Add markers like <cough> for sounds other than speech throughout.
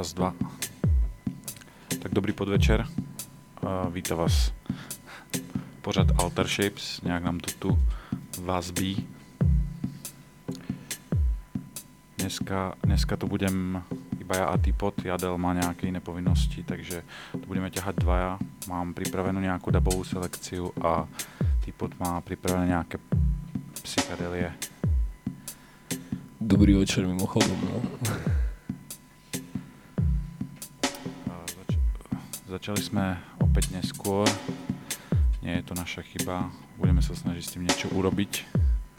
Raz, dva. Tak dobrý podvečer. Uh, víta vás pořad Alter Shapes. Nějak nám to tu vazbí. Dneska, dneska to budem iba ja a Typot. Jadel má nejaké iné povinnosti, takže to budeme ťahať dvaja. Mám pripravenú nejakú dubovú selekciu a Typot má pripravené nejaké psychedelie. Dobrý večer mimochodom, no. Začali sme opäť neskôr. Nie je to naša chyba. Budeme sa snažiť s tým niečo urobiť.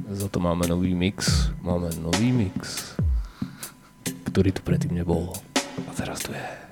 Za to máme nový mix. Máme nový mix, ktorý tu predtým nebol. A teraz tu je.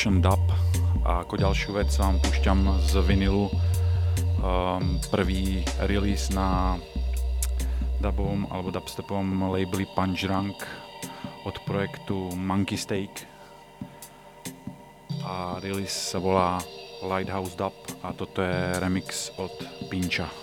Eruption Dub a ako ďalšiu vec vám púšťam z vinilu um, prvý release na dubovom alebo dubstepovom labeli Punch Drunk od projektu Monkey Steak a release sa volá Lighthouse Dub a toto je remix od Pincha.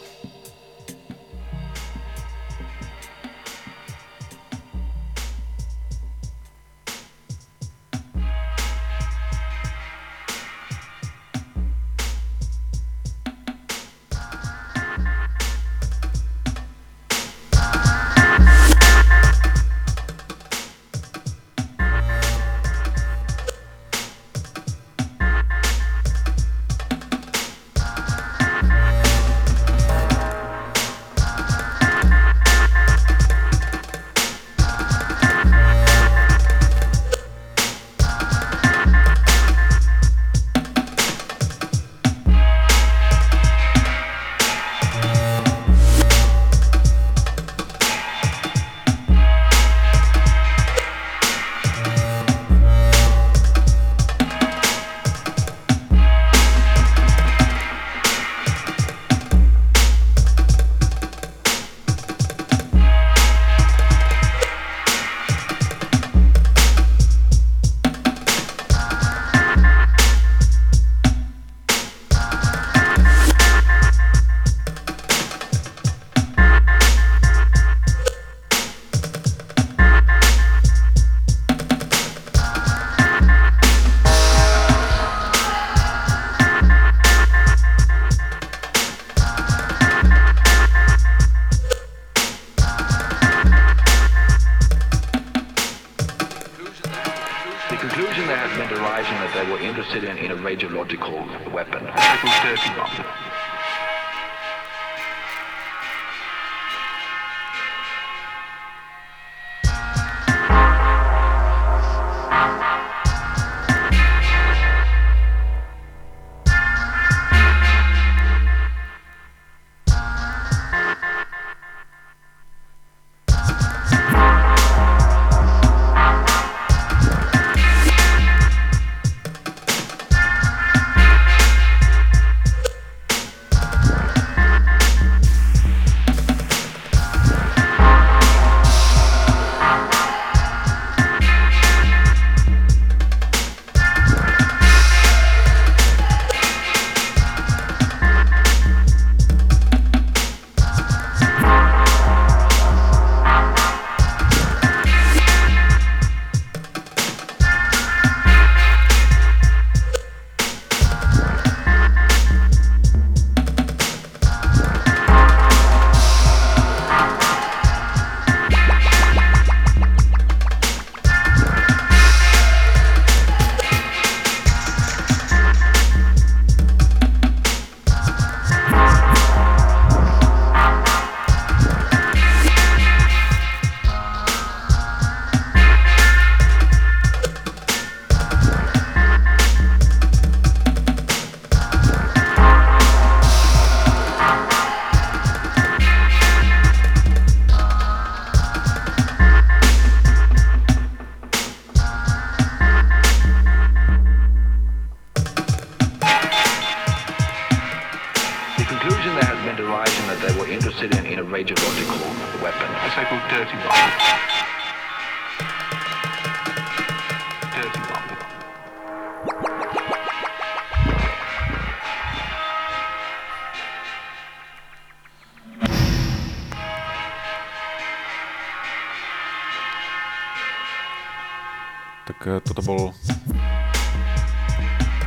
Toto bol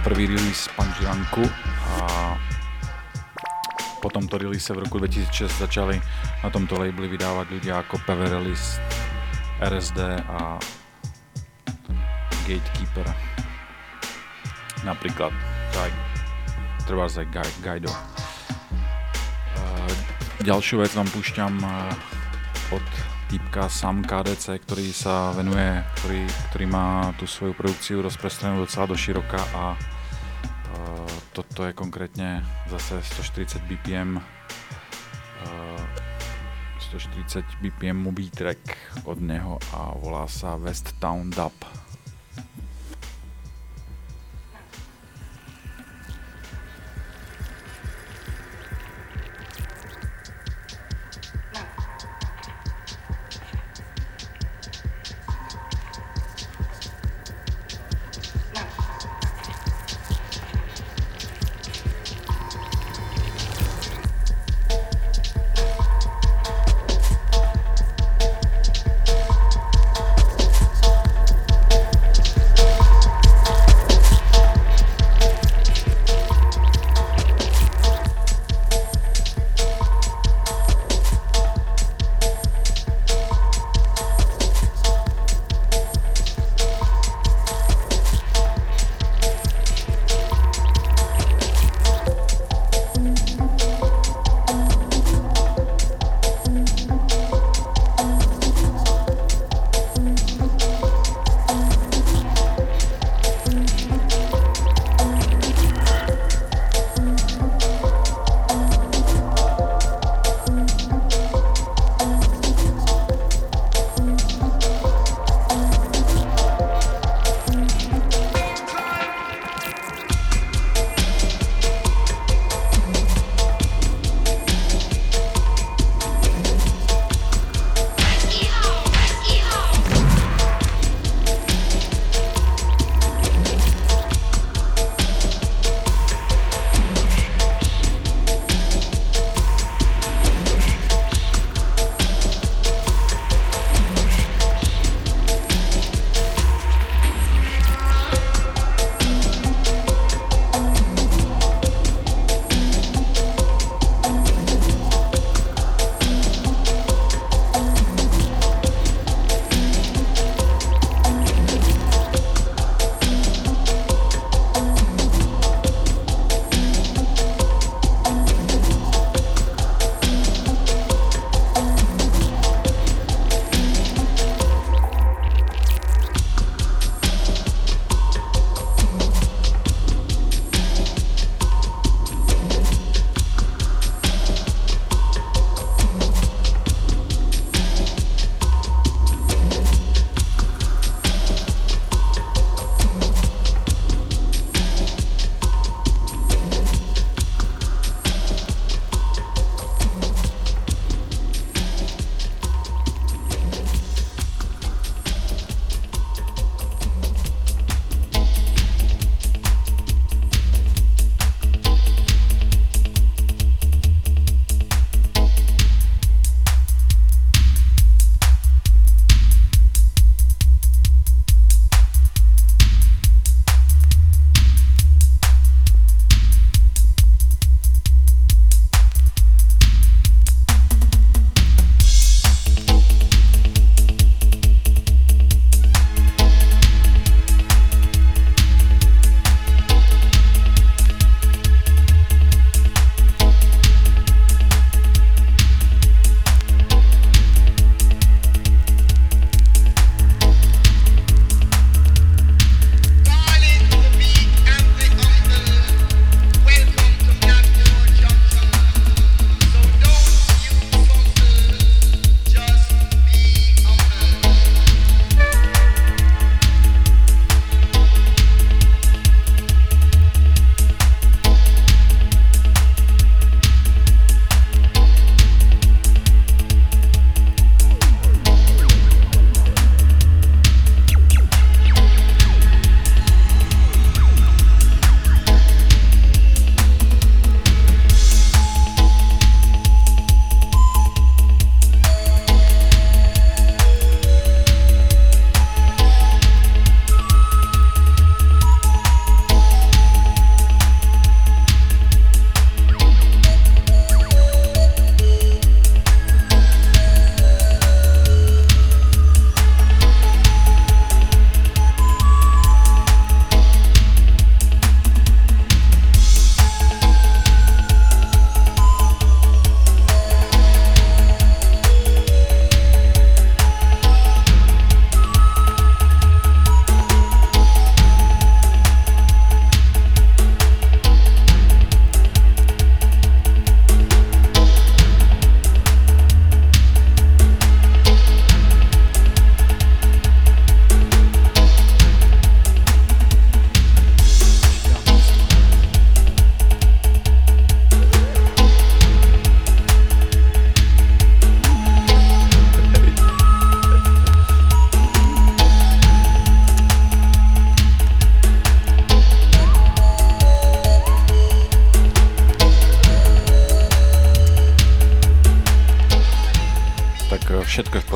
prvý release Panžiranku a po tomto release v roku 2006 začali na tomto labeli vydávať ľudia ako Peverelis, RSD a Gatekeeper. Napríklad tak, treba aj. Eh, Ďalšiu vec vám púšťam týpka Sam KDC, ktorý sa venuje, ktorý, ktorý má tú svoju produkciu rozprestrenú docela do široka a uh, toto je konkrétne zase 140 BPM uh, 140 BPM beat track od neho a volá sa West Town Dub.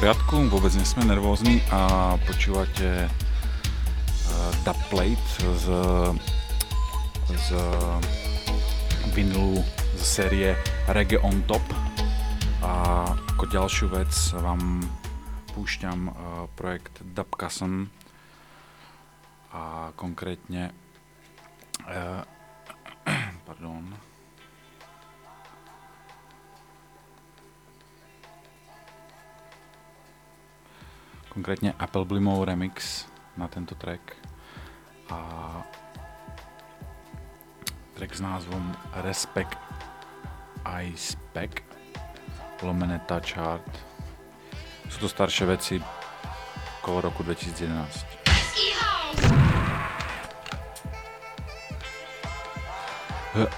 Poriadku, vôbec nesme nervózni a počúvate uh, Dub Plate z, z vinylu z série Reggae on Top. A ako ďalšiu vec vám púšťam uh, projekt Dub Cousin a konkrétne uh, <clears throat> pardon konkrétne Apple Blimov remix na tento track. A track s názvom Respect I Spec lomené Touch Heart. Sú to staršie veci okolo roku 2011 Uh.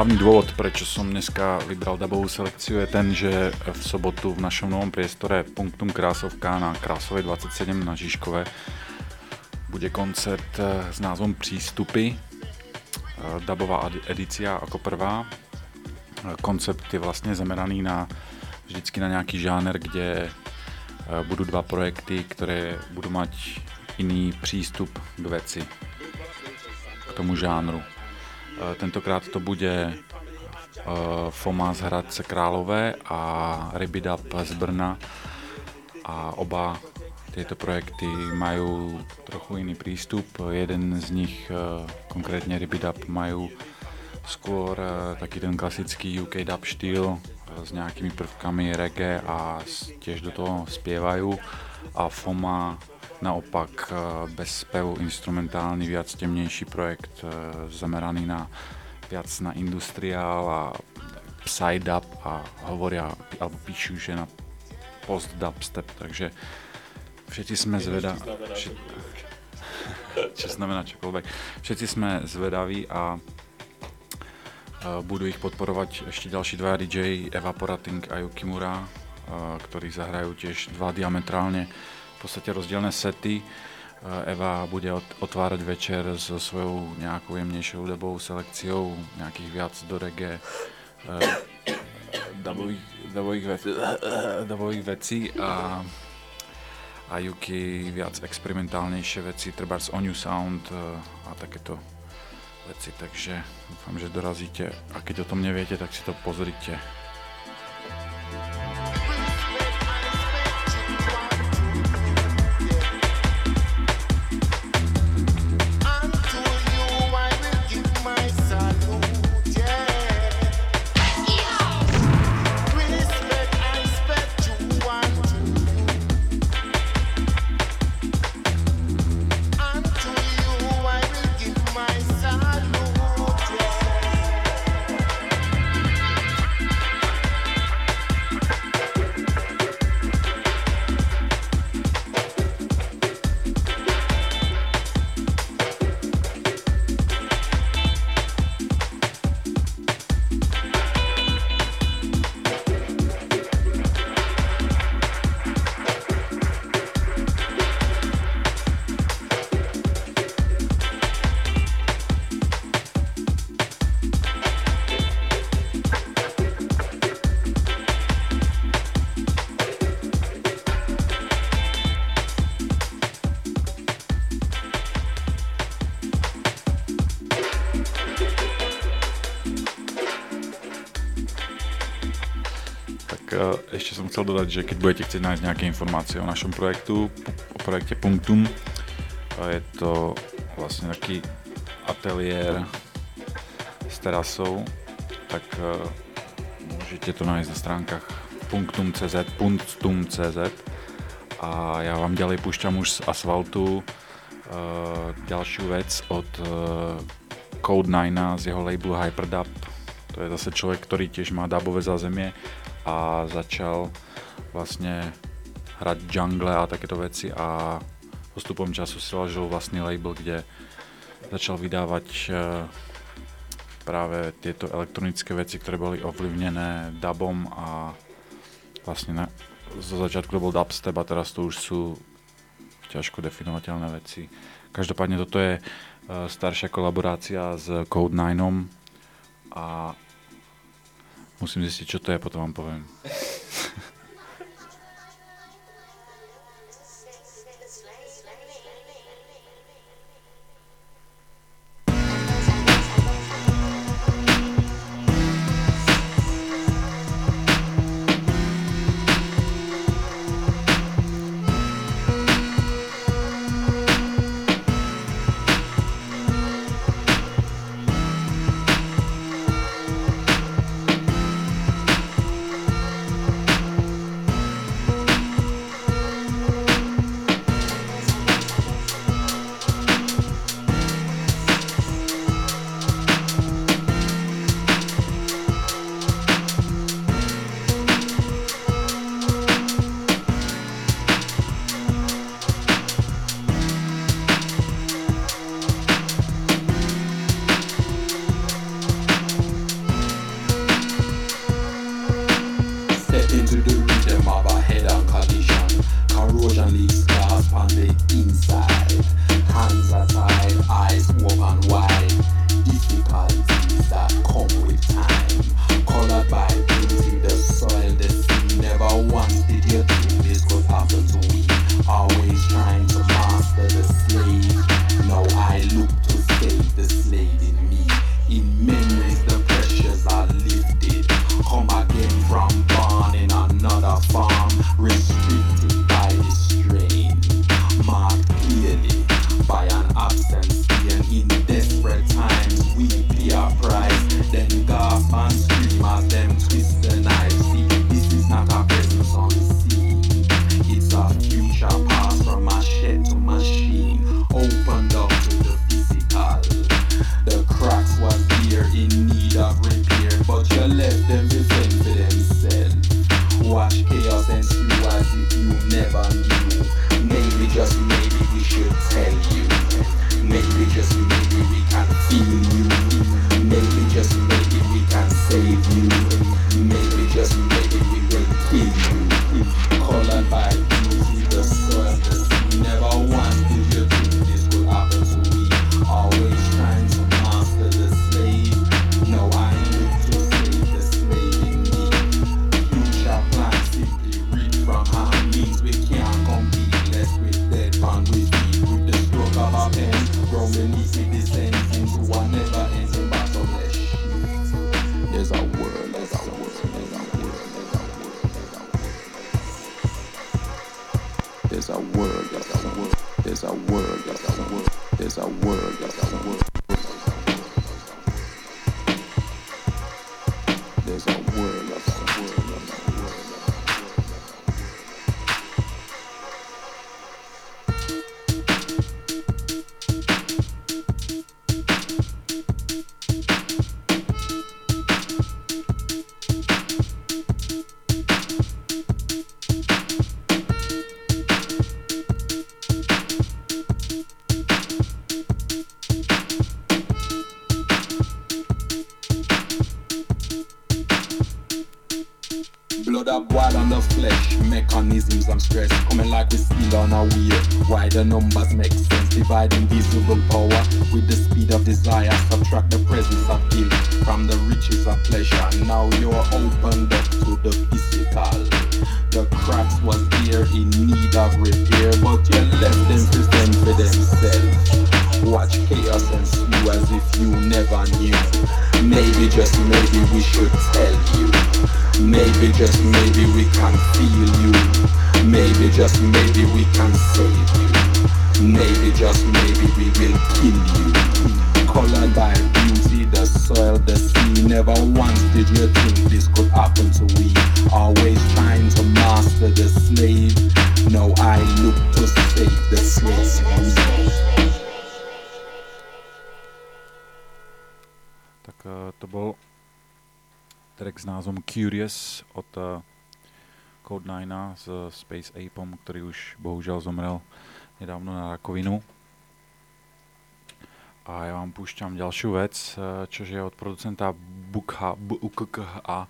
Hlavný dôvod, prečo som dneska vybral dubovú selekciu je ten, že v sobotu v našom novom priestore Punktum Krásovka na Krásovej 27 na Žižkové bude koncert eh, s názvom Přístupy, eh, dubová edícia ako prvá. Eh, koncept je vlastne zameraný na vždycky na nejaký žáner, kde budú dva projekty, ktoré budú mať iný prístup k veci, k tomu žánru. Eh, tentokrát to bude eh, Foma z Hradce Králové a Ribidap z Brna a oba tieto projekty majú trochu iný prístup. Jeden z nich, eh, konkrétne Ribidap, majú skôr taký ten klasický UK dub štýl s nejakými prvkami reggae a tiež do toho spievajú a Foma naopak eh, bez spevu instrumentálny, viac temnejší projekt eh, zameraný na viac na industriál a psy-dub a hovoria, alebo píšu, že na post-dubstep, takže všetci sme zvedaví. <laughs> čo znamená čokoľvek. Všetci sme zvedaví a eh, budú ich podporovať ešte ďalší dva DJ, Evaporating a Yukimura, ktorí zahrajú tiež dva diametrálne podstate rozdielne sety. Eva bude ot- otvárať večer so svojou nejakou jemnejšou hudobou, selekciou nejakých viac do reggae, dubových, vec, <coughs> dubových vecí a, a Yuki viac experimentálnejšie veci, treba z Onyu Sound uh, a takéto veci, takže dúfam, že dorazíte a keď o tom neviete, tak si to pozrite. Som chcel dodať, že keď budete chcieť nájsť nejaké informácie o našom projektu, o projekte Punktum, je to vlastne taký ateliér s terasou, tak eh, môžete to nájsť na stránkach punktum.cz, punktum.cz a ja vám ďalej púšťam už z asfaltu eh, ďalšiu vec od eh, Code 9 z jeho labelu Hyperdub. To je zase človek, ktorý tiež má dubové zázemie a začal vlastne hrať jungle a takéto veci a postupom času si založil vlastný label, kde začal vydávať eh, práve tieto elektronické veci, ktoré boli ovlivnené dubom a vlastne na, zo začiatku to bol dubstep a teraz to už sú ťažko definovateľné veci. Každopádne toto je eh, staršia kolaborácia s Code 9 a musím zistiť, čo to je, potom vám poviem. There's a world. There's a world. There's a world. There's a world. There's a word. There's a word. S Space Apom, ktorý už bohužiaľ zomrel nedávno na rakovinu. A ja vám púšťam ďalšiu vec, čo eh, je od producenta Bukha, BUKKA,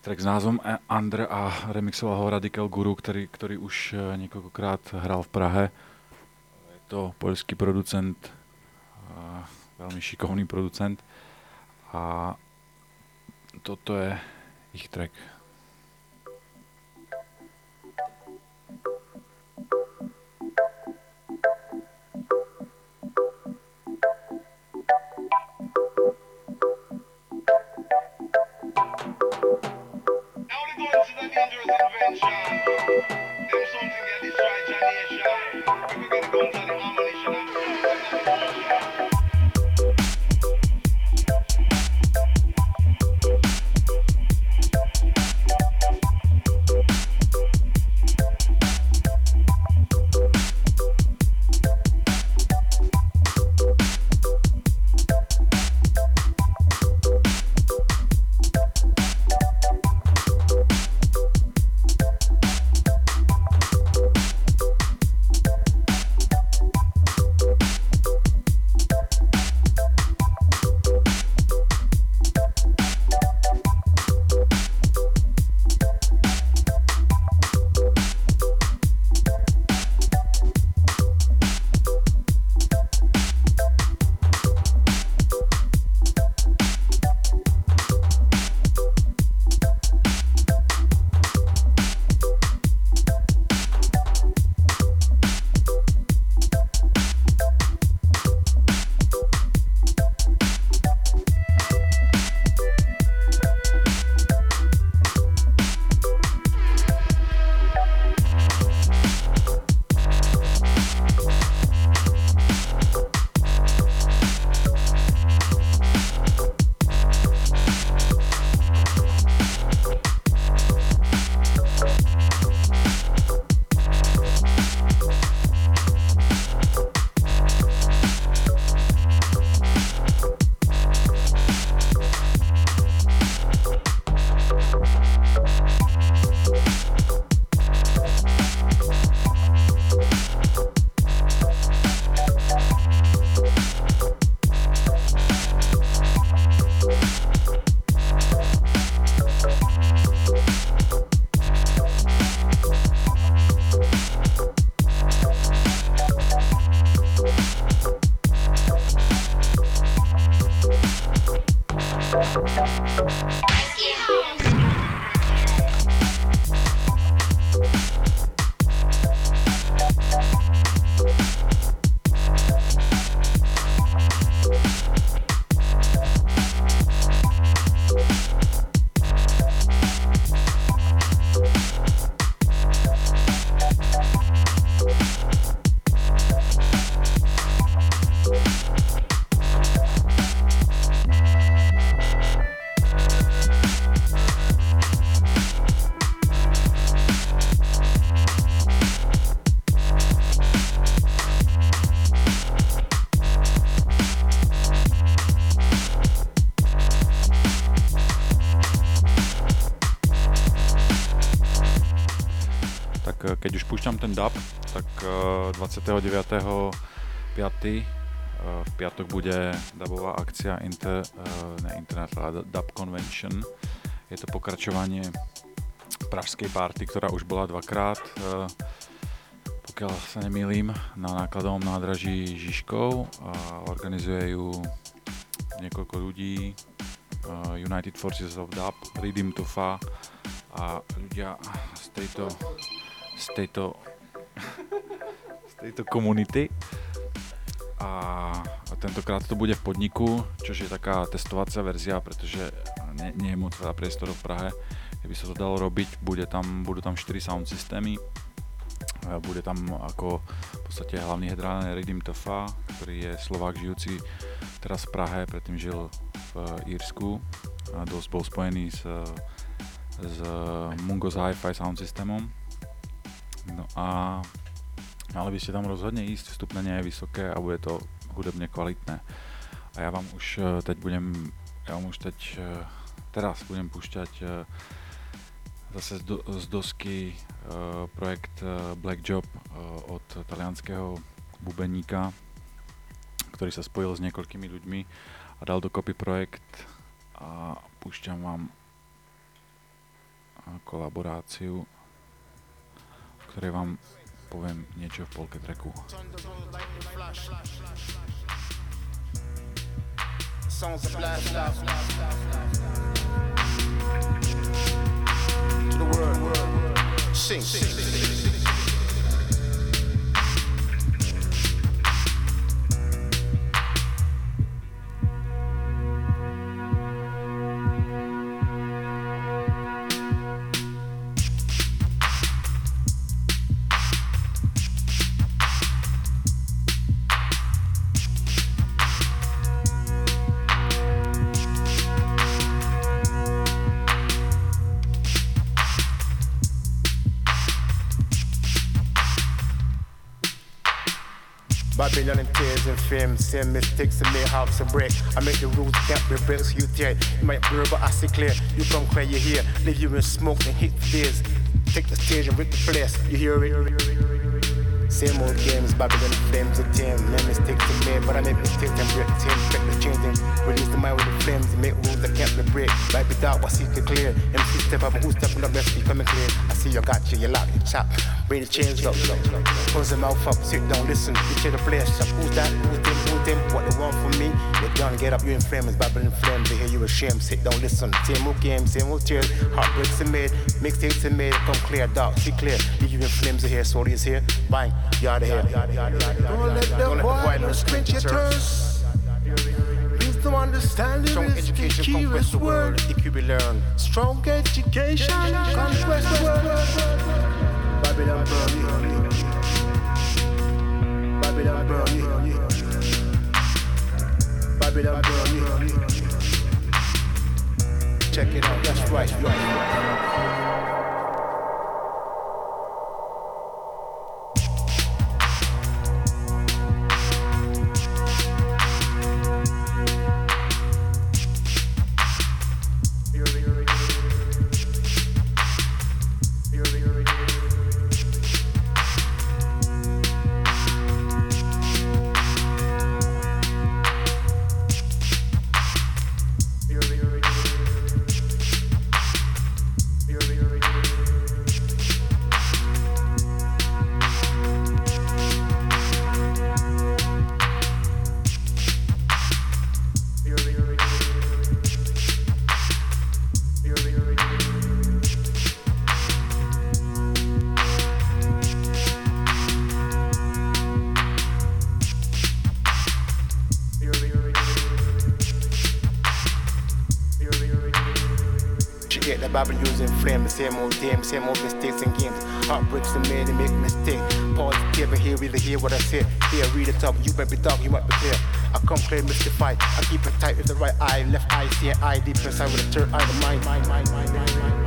track s názvom Andr a remixoval ho Radical Guru, ktorý, ktorý už eh, niekoľkokrát hral v Prahe. Je to poľský producent, eh, veľmi šikovný producent a toto je ich track. Now they go into the dangerous adventure. Them something get destroyed, Johnny. Ten dub, tak eh, 29.5. eh, v piatok bude dubová akcia Inter, eh, ne Internet, ale Dub Convention. Je to pokračovanie pražskej party, ktorá už bola dvakrát, eh, pokiaľ sa nemýlim, na nákladovom nádraží Žižkov organizuje ju niekoľko ľudí, eh, United Forces of Dub, Redeem to Fa a ľudia z tejto, z tejto, tejto komunity. A, a tentokrát to bude v podniku, čo je taká testovacia verzia, pretože nie, nie je moc veľa priestorov v Prahe, keby sa to dalo robiť, bude tam, budú tam 4 sound systémy, bude tam ako v podstate hlavný headliner Redim Tofa, ktorý je Slovák žijúci teraz v Prahe, predtým žil v Írsku a dosť bol spojený s, s Mungos Hi-Fi sound systémom. No a mali by ste tam rozhodne ísť, vstupné nie je vysoké a bude to hudebne kvalitné. A ja vám už eh, teď budem, ja vám už teď eh, teraz budem púšťať eh, zase z, do, z dosky projekt Black Job od talianského bubeníka, ktorý sa spojil s niekoľkými ľuďmi a dal dokopy projekt a púšťam vám kolaboráciu, v ktorej vám poviem niečo v polke tracku. Songs of blast To the world. Sing. Babylon fame, same mistakes and make house a break. I make the rules, can't be breaks, you tear. You might blur, but I see clear. You come clear, you hear. Leave you in smoke and hit the days. Take the stage and rip the place. You hear it? Same old games, Babylon flames, the team. Make mistakes to make, but I make mistakes and break team. Check the changing. Release the mind with the flames, make rules that can't be break. Wipe it out, what secret clear. MC step up, who's stepping up, let's be coming clear. I see you got you, you lock, you chop. Bring the chains up, close the mouth up, sit down, listen. Check the place up. Who's that? Who's them? Who's them? What they want from me? You're done, get up, you in flames, Babylon flames. They hear you ashamed, sit down, listen. Same old games, same old tears. Heartbreaks are made, mixtapes are made. Come clear, dark, see clear. In flames are here, soul is here. Bang, you out of here. Don't let the no quench your thirst. Wisdom, understanding Strong is the education conquest the world. It could be learned. Strong education conquest the world. Babylon burn Babylon burn Babylon burn Check it out, that's right. right. Same old game, same old mistakes and games. Heartbreaks and made and make mistake. Positive and here, really hear what I say. Here, read it up, you might be dark, you might be clear. I come clear, mystified. I keep it tight with the right eye, left eye, see an eye deep inside with the third eye, the mind, mind, mind, mind, mind, mind.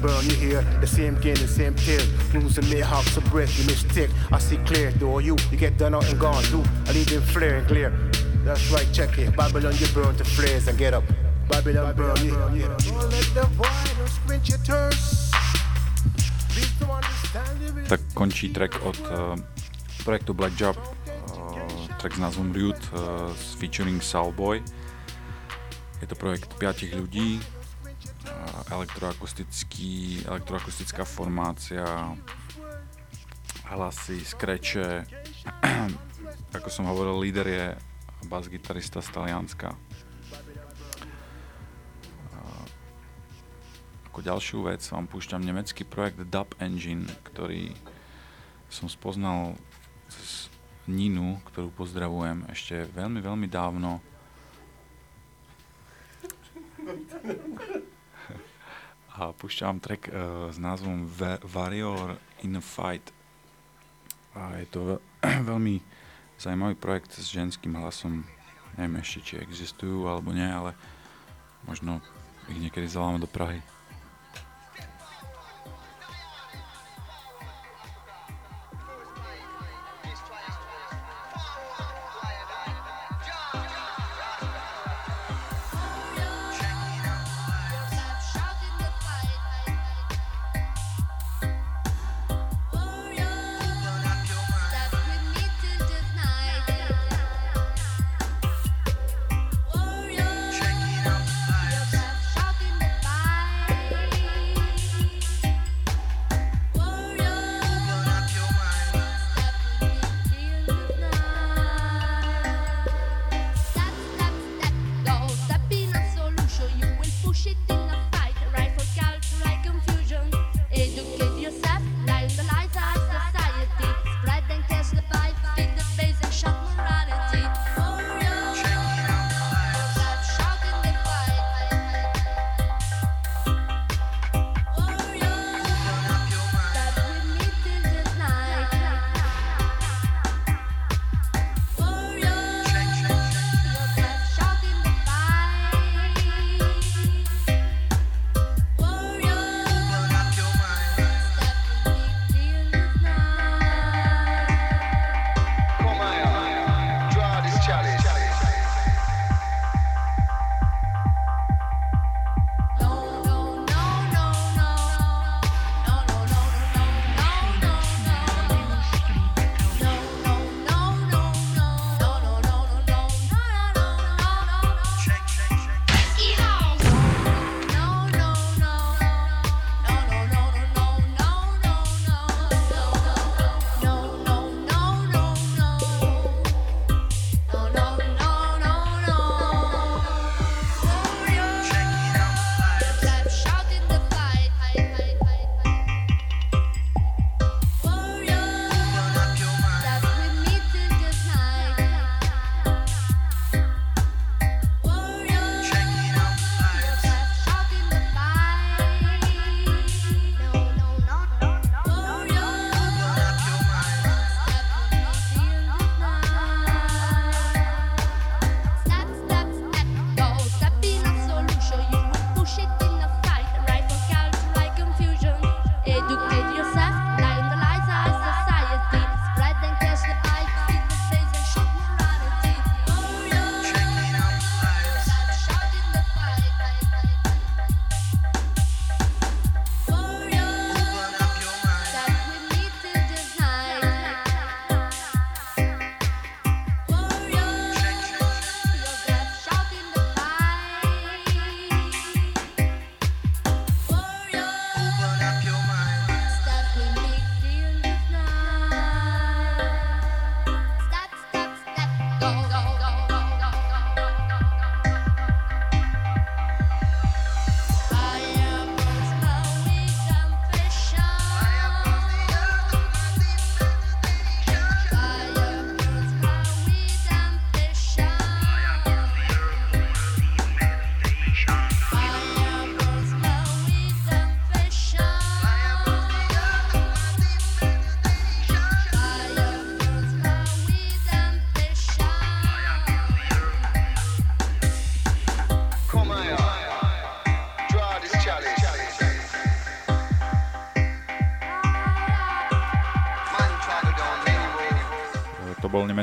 Burn, you hear the same game, the same tale. Losing me hops of breath, you mistake. I see clear, though you, you get done out and gone. Do I leave them flare and clear. That's right, check it. Babylon, you burn to flares and get up. Babylon, burn, you hear, you hear. Don't let the violence quench your thirst. Please to understand you. Tak končí track od uh, projektu Black Job, uh, track s názvom Rude uh, s featuring Soulboy. Je to projekt piatich ľudí, elektroakustický, elektroakustická formácia, hlasy, skreče. <clears throat> Ako som hovoril, líder je bas-gitarista z Talianska. Ako ďalšiu vec vám púšťam nemecký projekt Dub Engine, ktorý som spoznal cez Ninu, ktorú pozdravujem ešte veľmi, veľmi dávno. A púšťam track uh, s názvom Warrior in a Fight. A je to ve- <clears throat> veľmi zaujímavý projekt s ženským hlasom. Neviem ešte, či existujú alebo nie, ale možno ich niekedy zavoláme do Prahy.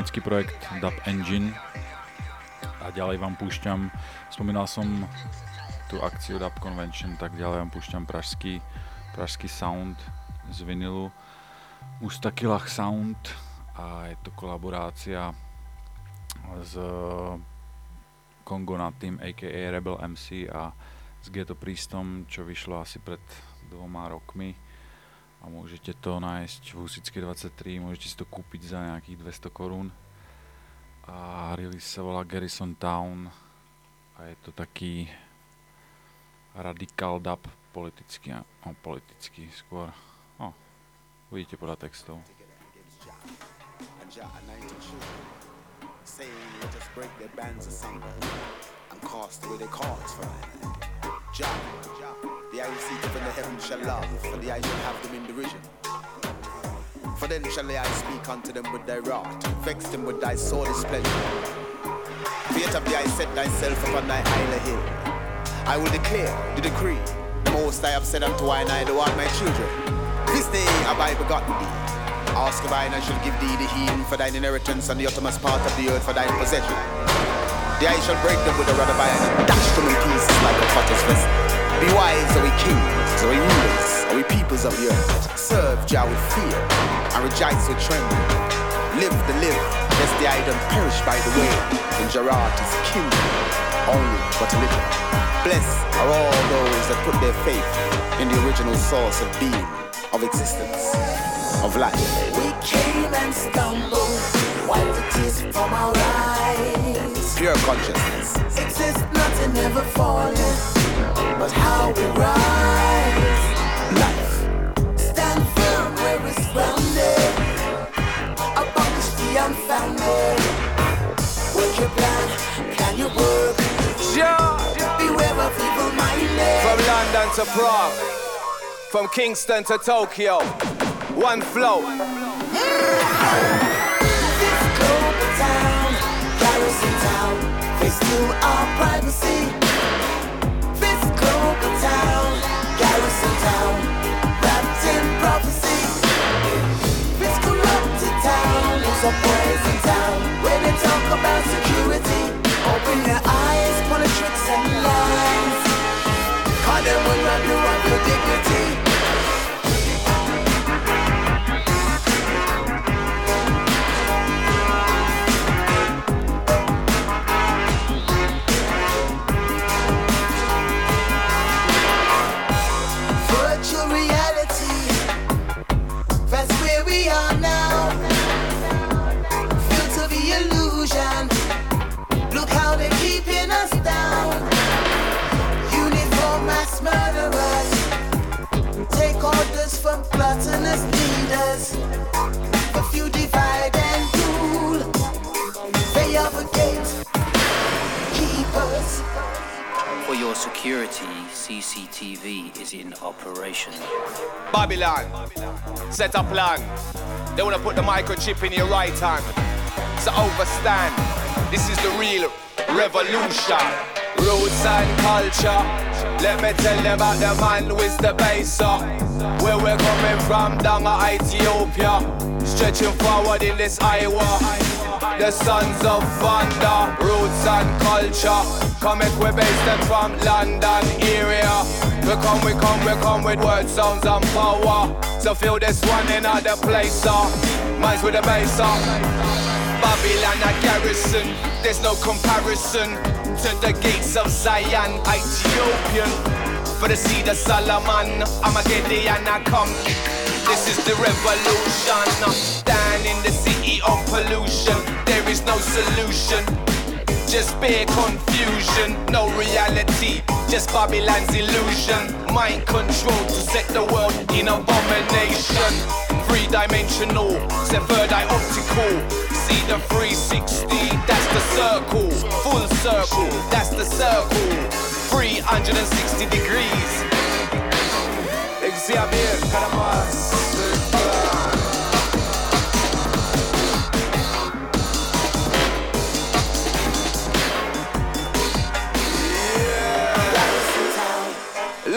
Nemecký projekt Dub Engine a ďalej vám púšťam, spomínal som tú akciu Dub Convention, tak ďalej vám púšťam pražský, pražský sound z vinilu Mustakilach Sound a je to kolaborácia s Kongonatým, a.k.a. Rebel MC a s Ghetto Priestom, čo vyšlo asi pred dvoma rokmi a môžete to nájsť v Husickej 23, môžete si to kúpiť za nejakých 200 korún. A release sa volá Garrison Town a je to taký radical dub politický, no politický skôr, no, uvidíte podľa textov. Saying you just cards for Jah, the see them in the heaven shall laugh, for the I shall have them in derision. For then shall I speak unto them with thy wrath, vex them with thy sore displeasure. Fear of the I set thyself upon thy higher hill. I will declare the decree. The most I have said unto I and I do my children. This day have I begotten thee. Ask of I and I shall give thee the healing for thine inheritance and the uttermost part of the earth for thine possession. The eye shall break them with a rod of iron and dash them in pieces like a potter's vessel. Be wise, are we kings, are we rulers, are we peoples of the earth? Serve Jah with fear and rejoice with trembling. Live the live, lest the don't perish by the way. In Gerard is kingdom, only but a little. Bless are all those that put their faith in the original source of being, of existence, of life. We came and stumbled, wiped the tears from our eyes pure consciousness. Exist nothing ever falling, but how we rise. Life. Stand firm where we're grounded. Abolish the unfounded. Work your plan, can you work? Yeah. Beware of evil minded. From London to Prague, from Kingston to Tokyo, one flow. this global town, garrison town, Face to our privacy. Is a poison town. When they talk about security, CCTV is in operation. Babylon, set a plan. They wanna put the microchip in your right hand. So overstand, this is the real revolution. Roots and culture. Let me tell them about the man with the bass up. Where we're coming from, down Ethiopia. Stretching forward in this Iowa the sons of thunder, roots and culture. Come we base them from London area. We come, we come, we come with word sounds and power. So feel this one in other place, uh. Minds with the bass up. Babylon a garrison, there's no comparison to the gates of Zion, Ethiopian. For the seed of Solomon, I'm a Gideon, I come. This is the revolution. Stand in the city of pollution. There is no solution. Just bare confusion, no reality, just Babylon's illusion. Mind control to set the world in abomination. Three dimensional, third eye optical. See the 360, that's the circle. Full circle, that's the circle. 360 degrees. Examine, caramba.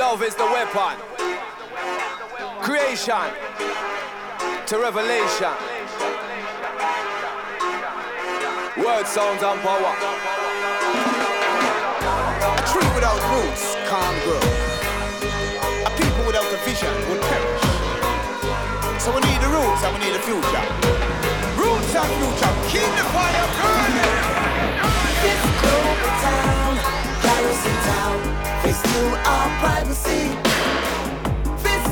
Love is the weapon. Creation to revelation. Word sounds and power. A tree without roots can't grow. A people without a vision will perish. So we need the roots and we need the future. Roots and future, keep the fire burning. This global town, garrison town, to our privacy. This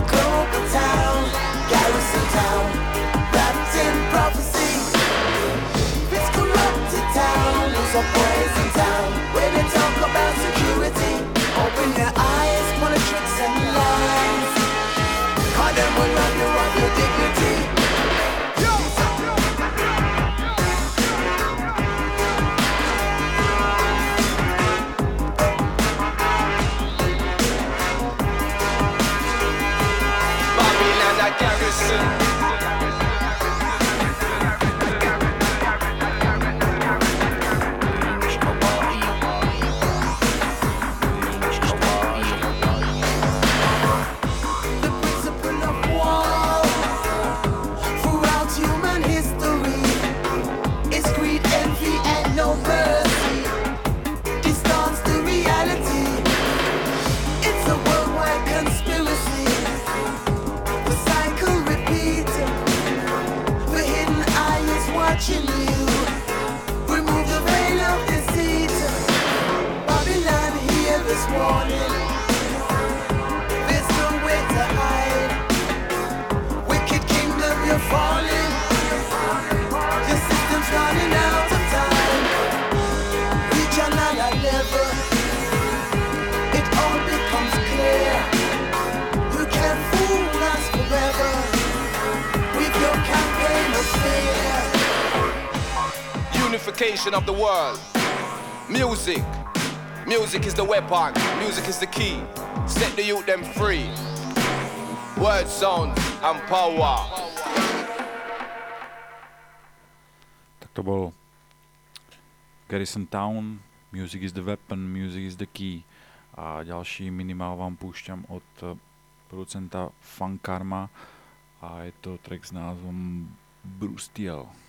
town, garrison town, wrapped in prophecy. This corrupted town, lose poison Unification of the world. Music. Music is the weapon. Music is the key. Set the youth them free. Word sound and power. Tak to bol Garrison Town, Music is the Weapon, Music is the Key. A ďalší minimál vám púšťam od eh, producenta Fun Karma a je to track s názvom Brustiel.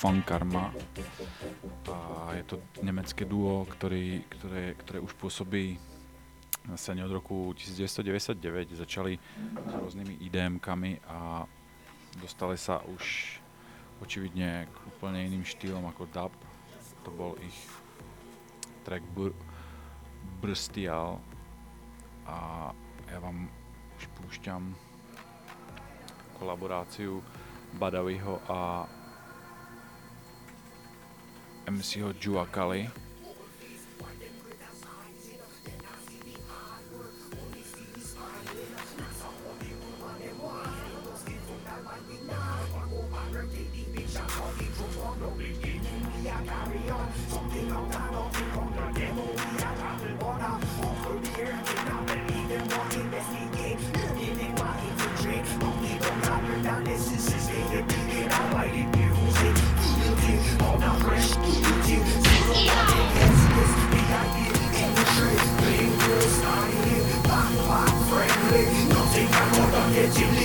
Funkarma a je to nemecké duo, ktorý, ktoré, ktoré už pôsobí na od roku 1999. Začali s rôznymi IDM-kami a dostali sa už očividne k úplne iným štýlom ako dub. To bol ich track Br- Brstial a ja vám už púšťam kolaboráciu Badawiho a MCho Juakali. 别惊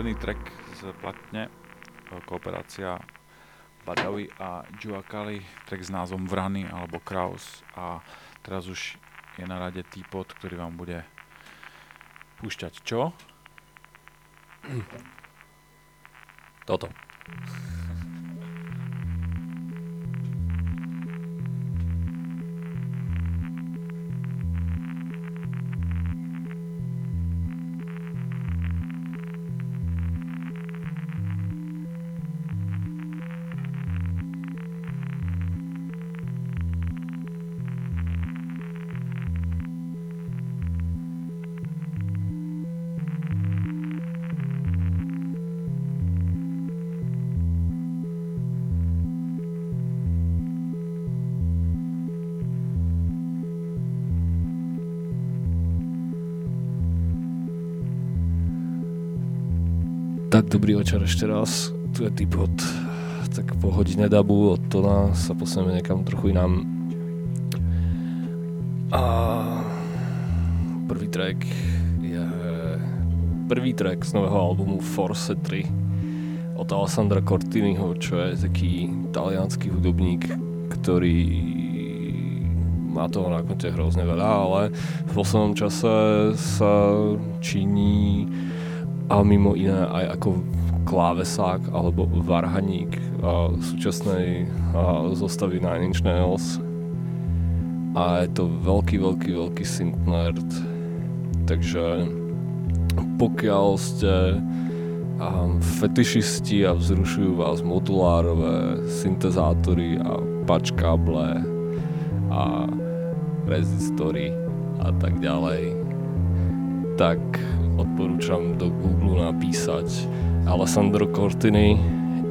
posledný track z platne, e, kooperácia Badawi a Juakali, track s názvom Vrany alebo Kraus a teraz už je na rade T-Pod, ktorý vám bude púšťať čo? Toto. Tak dobrý večer ešte raz. Tu je typ od tak po hodine dabu od Tona sa posuneme niekam trochu inám. A prvý track je prvý track z nového albumu Force 3 od Alessandra Cortiniho, čo je taký talianský hudobník, ktorý má toho na konte hrozne veľa, ale v poslednom čase sa činí a mimo iné aj ako klávesák alebo varhaník a súčasnej a zostavy Nine Inch Nails. A je to veľký, veľký, veľký synth nerd. Takže pokiaľ ste um, fetišisti a vzrušujú vás modulárové syntezátory a pačkáble a rezistory a tak ďalej tak odporúčam do Google napísať Alessandro Cortini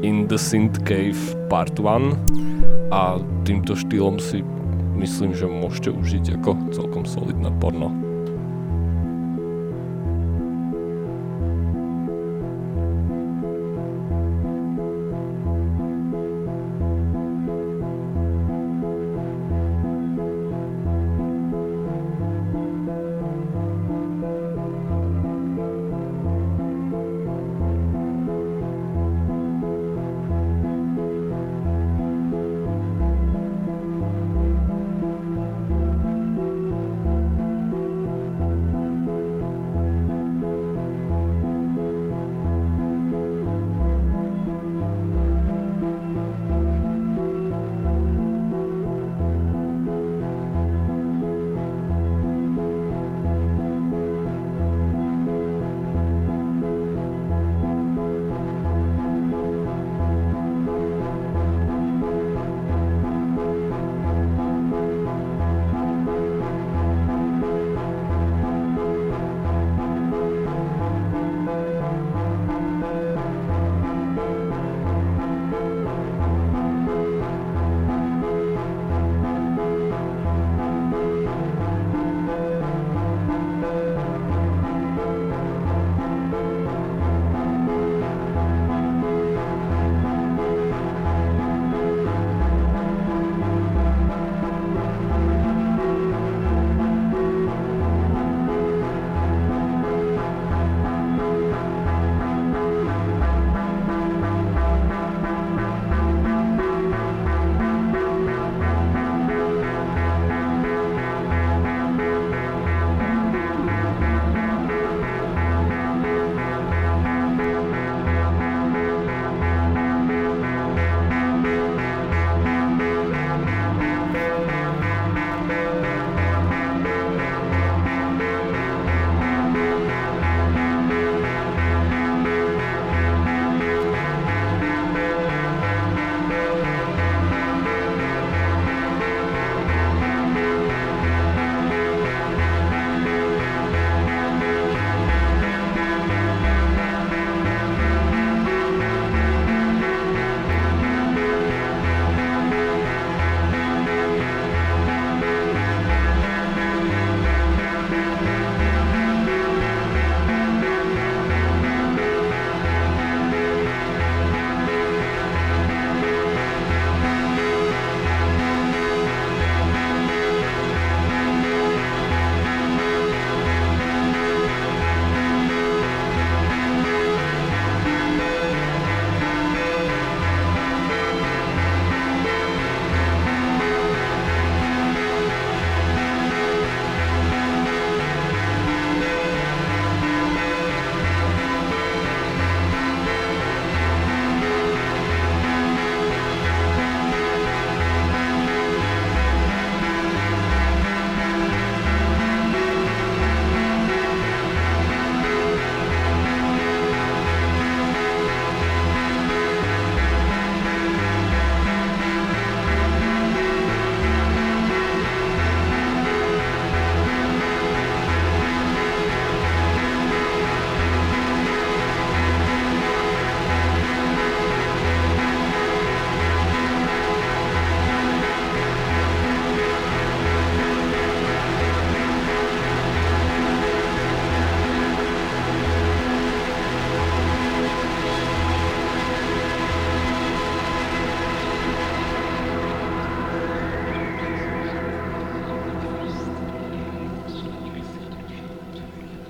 In the Synth Cave Part 1 a týmto štýlom si myslím, že môžete užiť ako celkom solidné porno.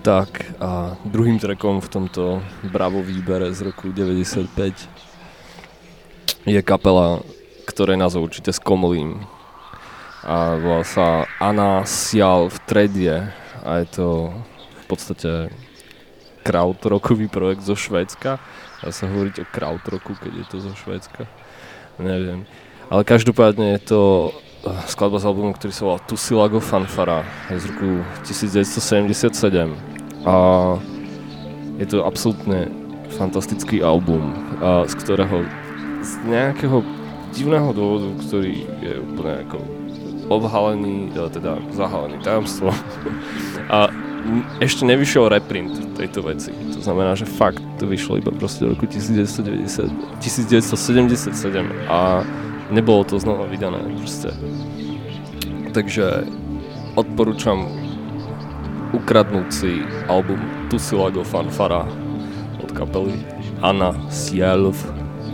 Tak a druhým trackom v tomto Bravo výbere z roku 95 je kapela, ktoré nás určite skomolím. A volá sa Anna Sial v Tredie a je to v podstate krautrockový projekt zo Švédska. Dá sa hovoriť o krautrocku, keď je to zo Švédska. Neviem. Ale každopádne je to eh, skladba z albumu, ktorý sa volá Tusilago Fanfara z roku 1977 a je to absolútne fantastický album, a z ktorého z nejakého divného dôvodu, ktorý je úplne ako obhalený, teda zahalený tajomstvo. <laughs> a ešte nevyšiel reprint tejto veci. To znamená, že fakt to vyšlo iba proste v roku 1990, 1977 a nebolo to znova vydané proste. Takže odporúčam ukradnúť si album Tusilago Fanfara od kapely Anna Sjelv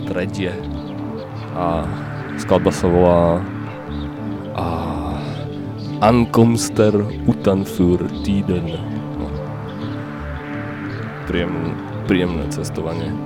Tredie a skladba sa volá a Ankomster utan für tiden. No. Príjemné, príjemné cestovanie.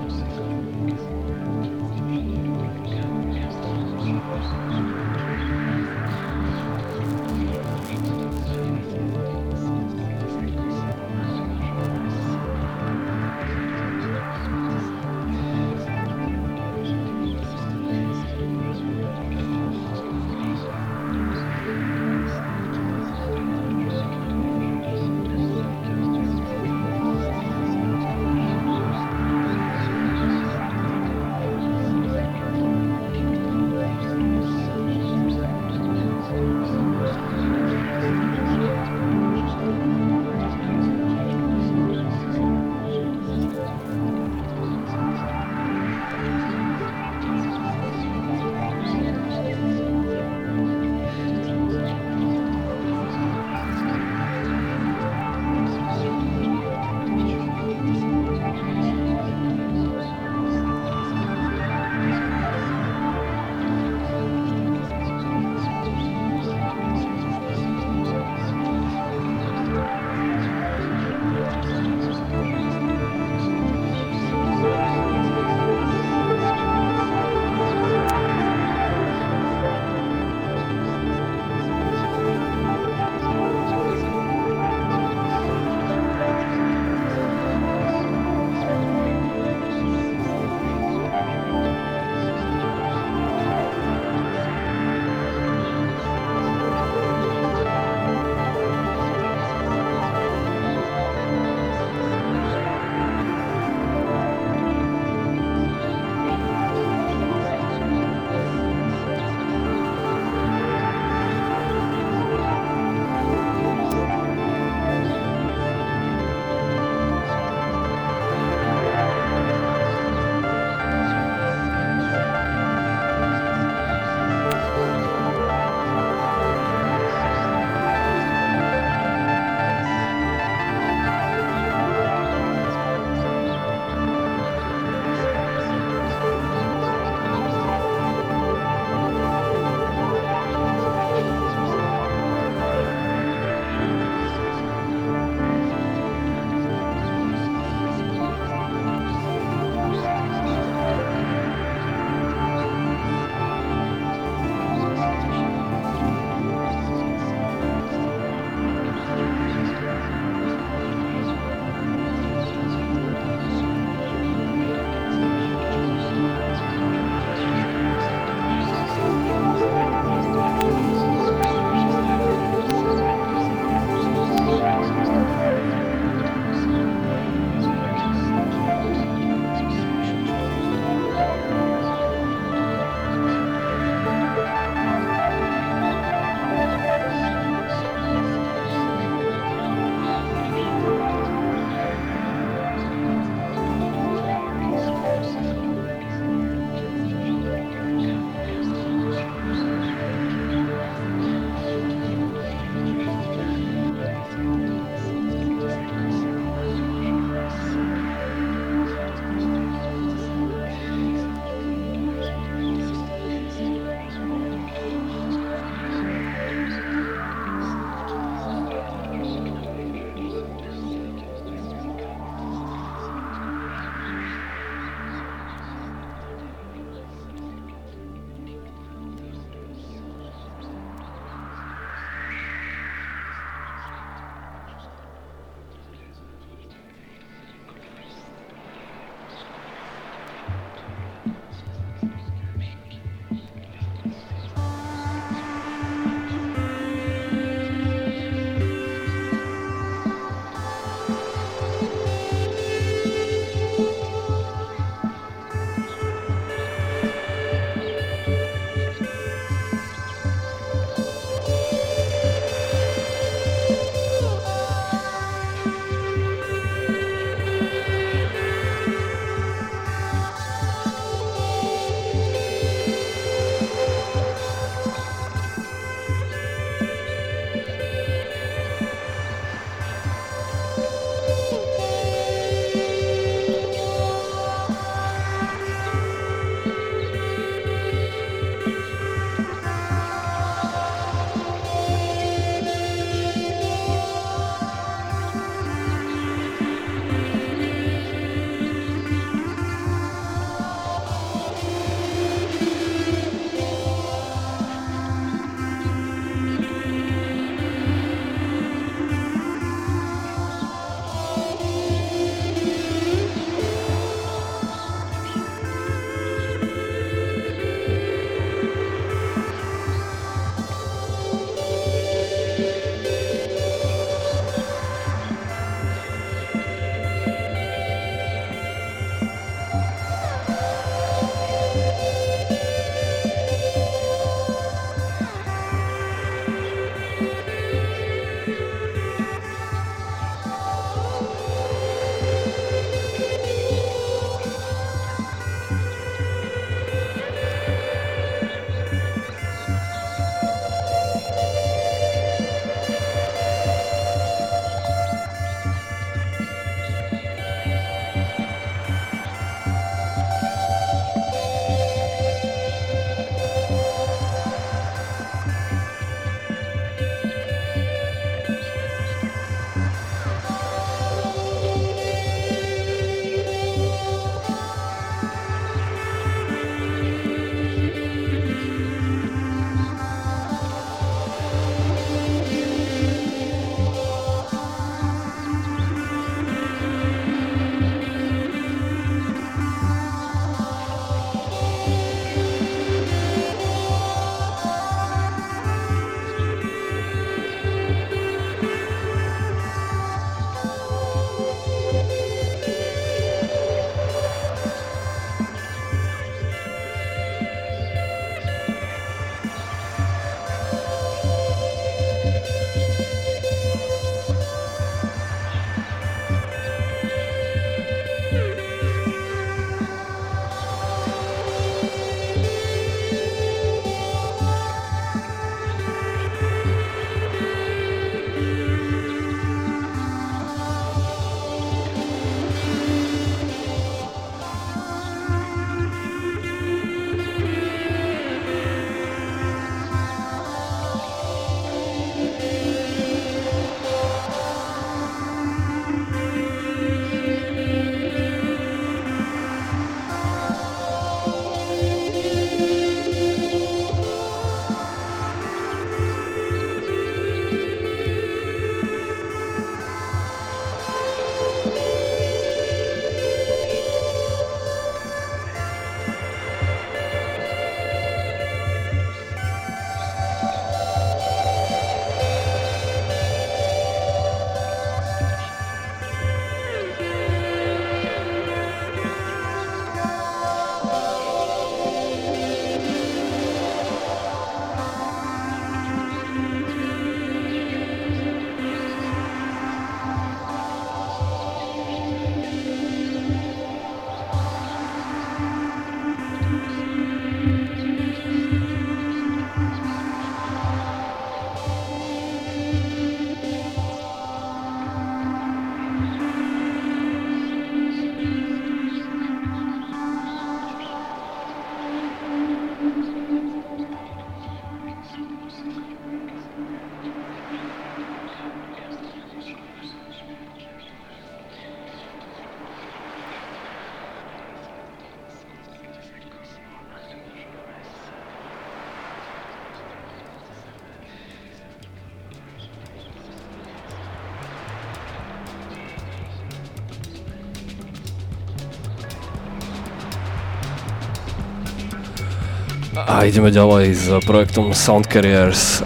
A ideme ďalej s projektom Sound Carriers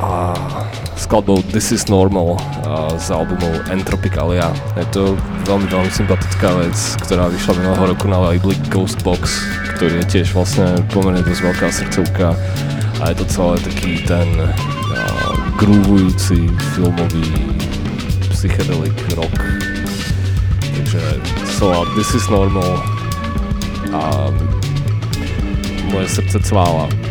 a skladbou This is Normal z albumu Entropicalia. Je to veľmi, veľmi sympatická vec, ktorá vyšla minulého roku na labeli Ghostbox, ktorý je tiež vlastne pomerne dosť veľká srdcovka a je to celé taký ten uh, groovujúci filmový psychedelic rock. Takže slova This is Normal a mu je to cvalo.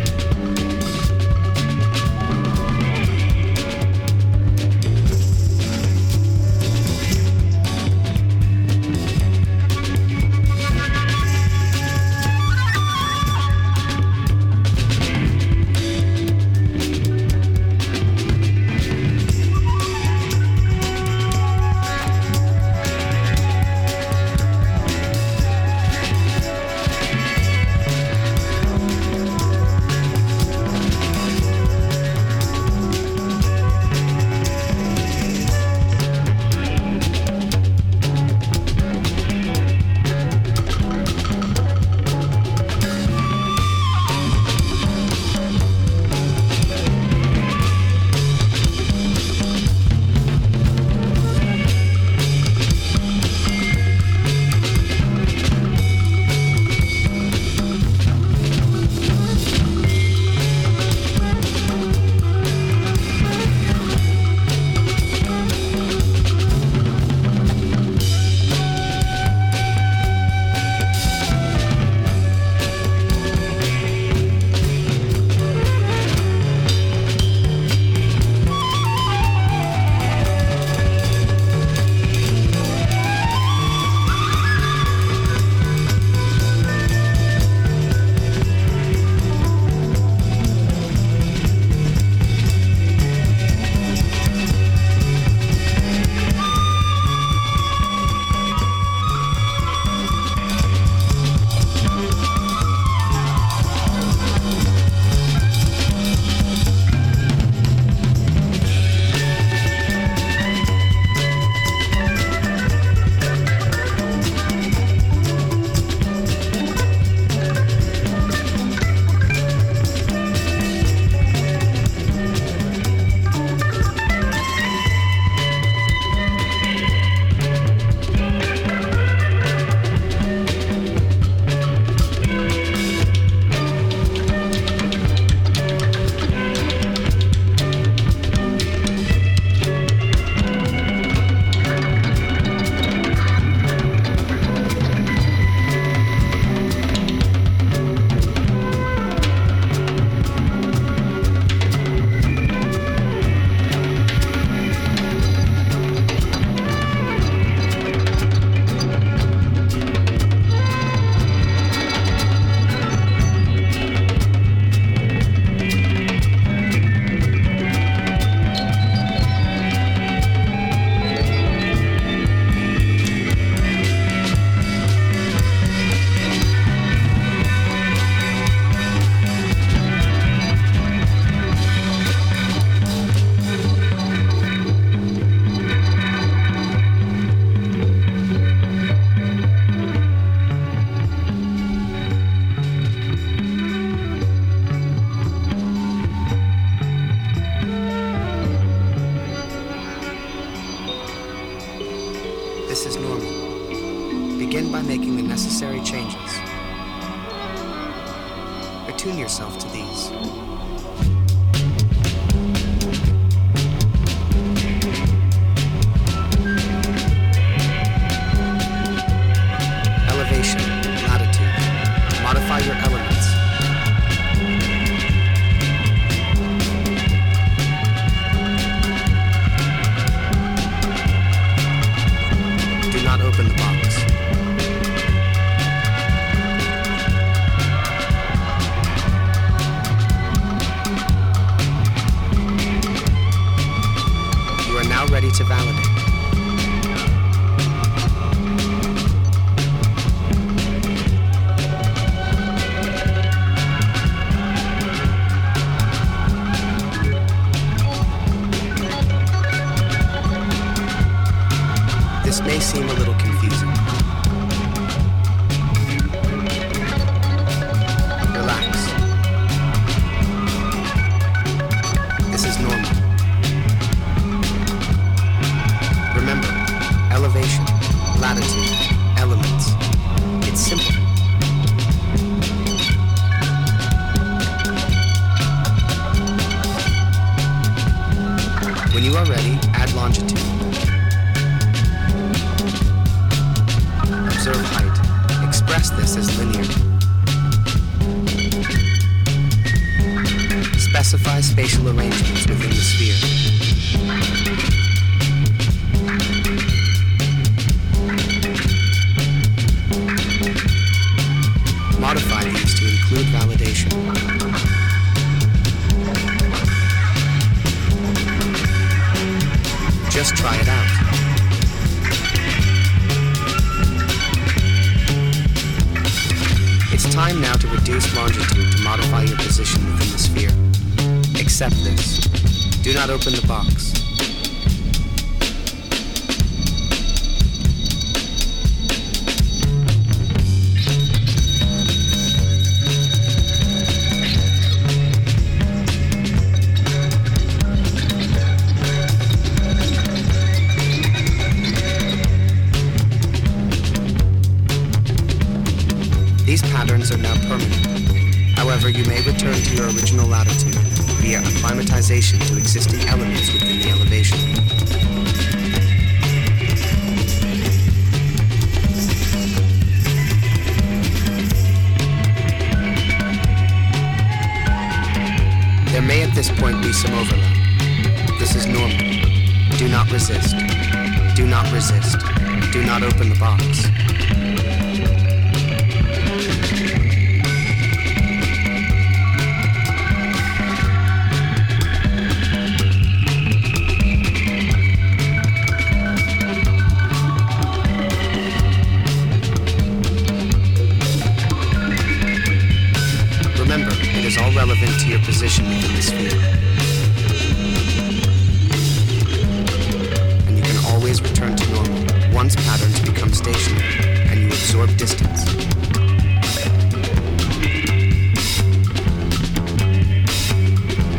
once patterns become stationary and you absorb distance.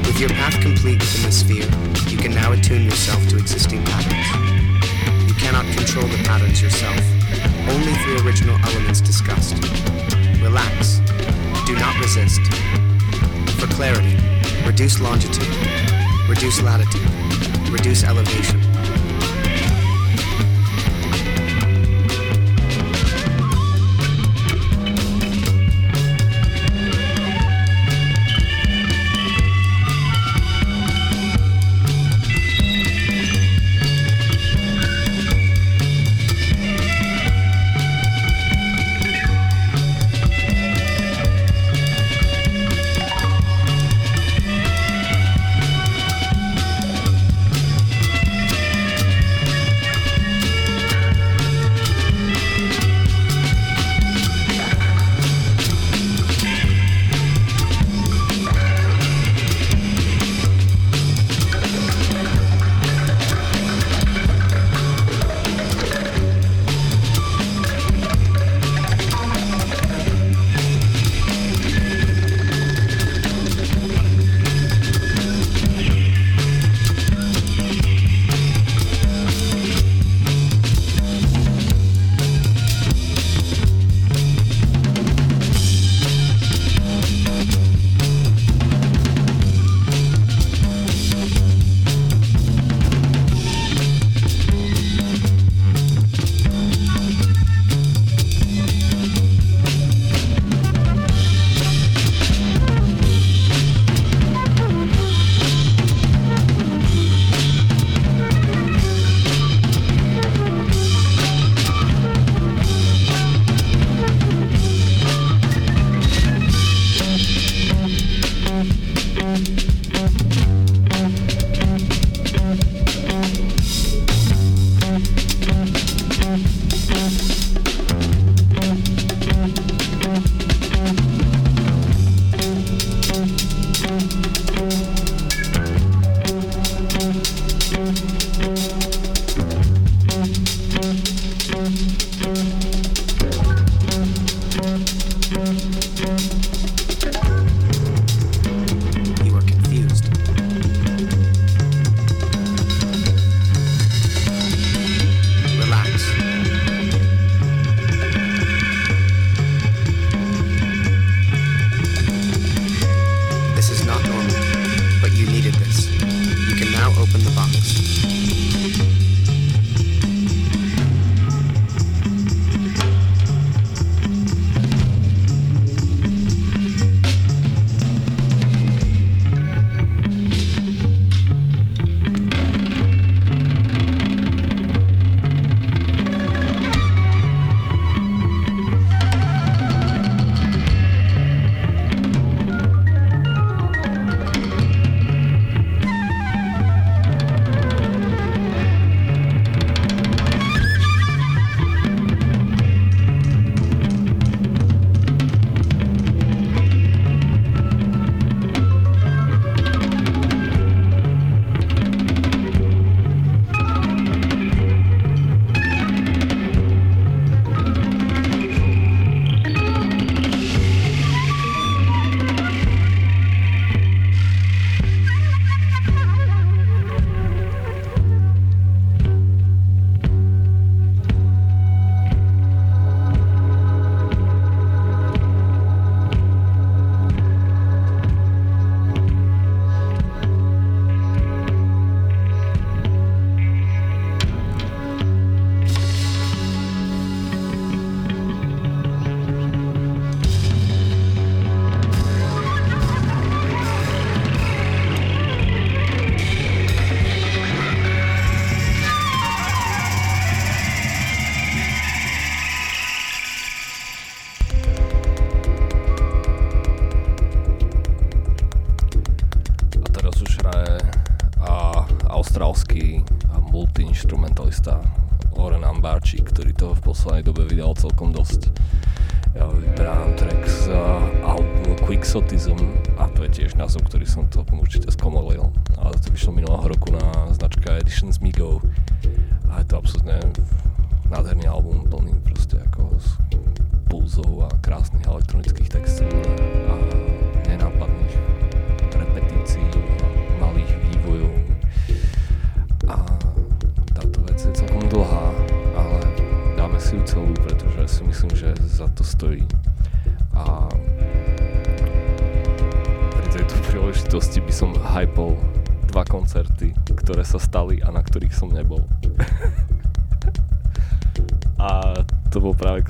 With your path complete within the sphere, you can now attune yourself to existing patterns. You cannot control the patterns yourself, only through original elements discussed. Relax. Do not resist. For clarity, reduce longitude, reduce latitude, reduce elevation.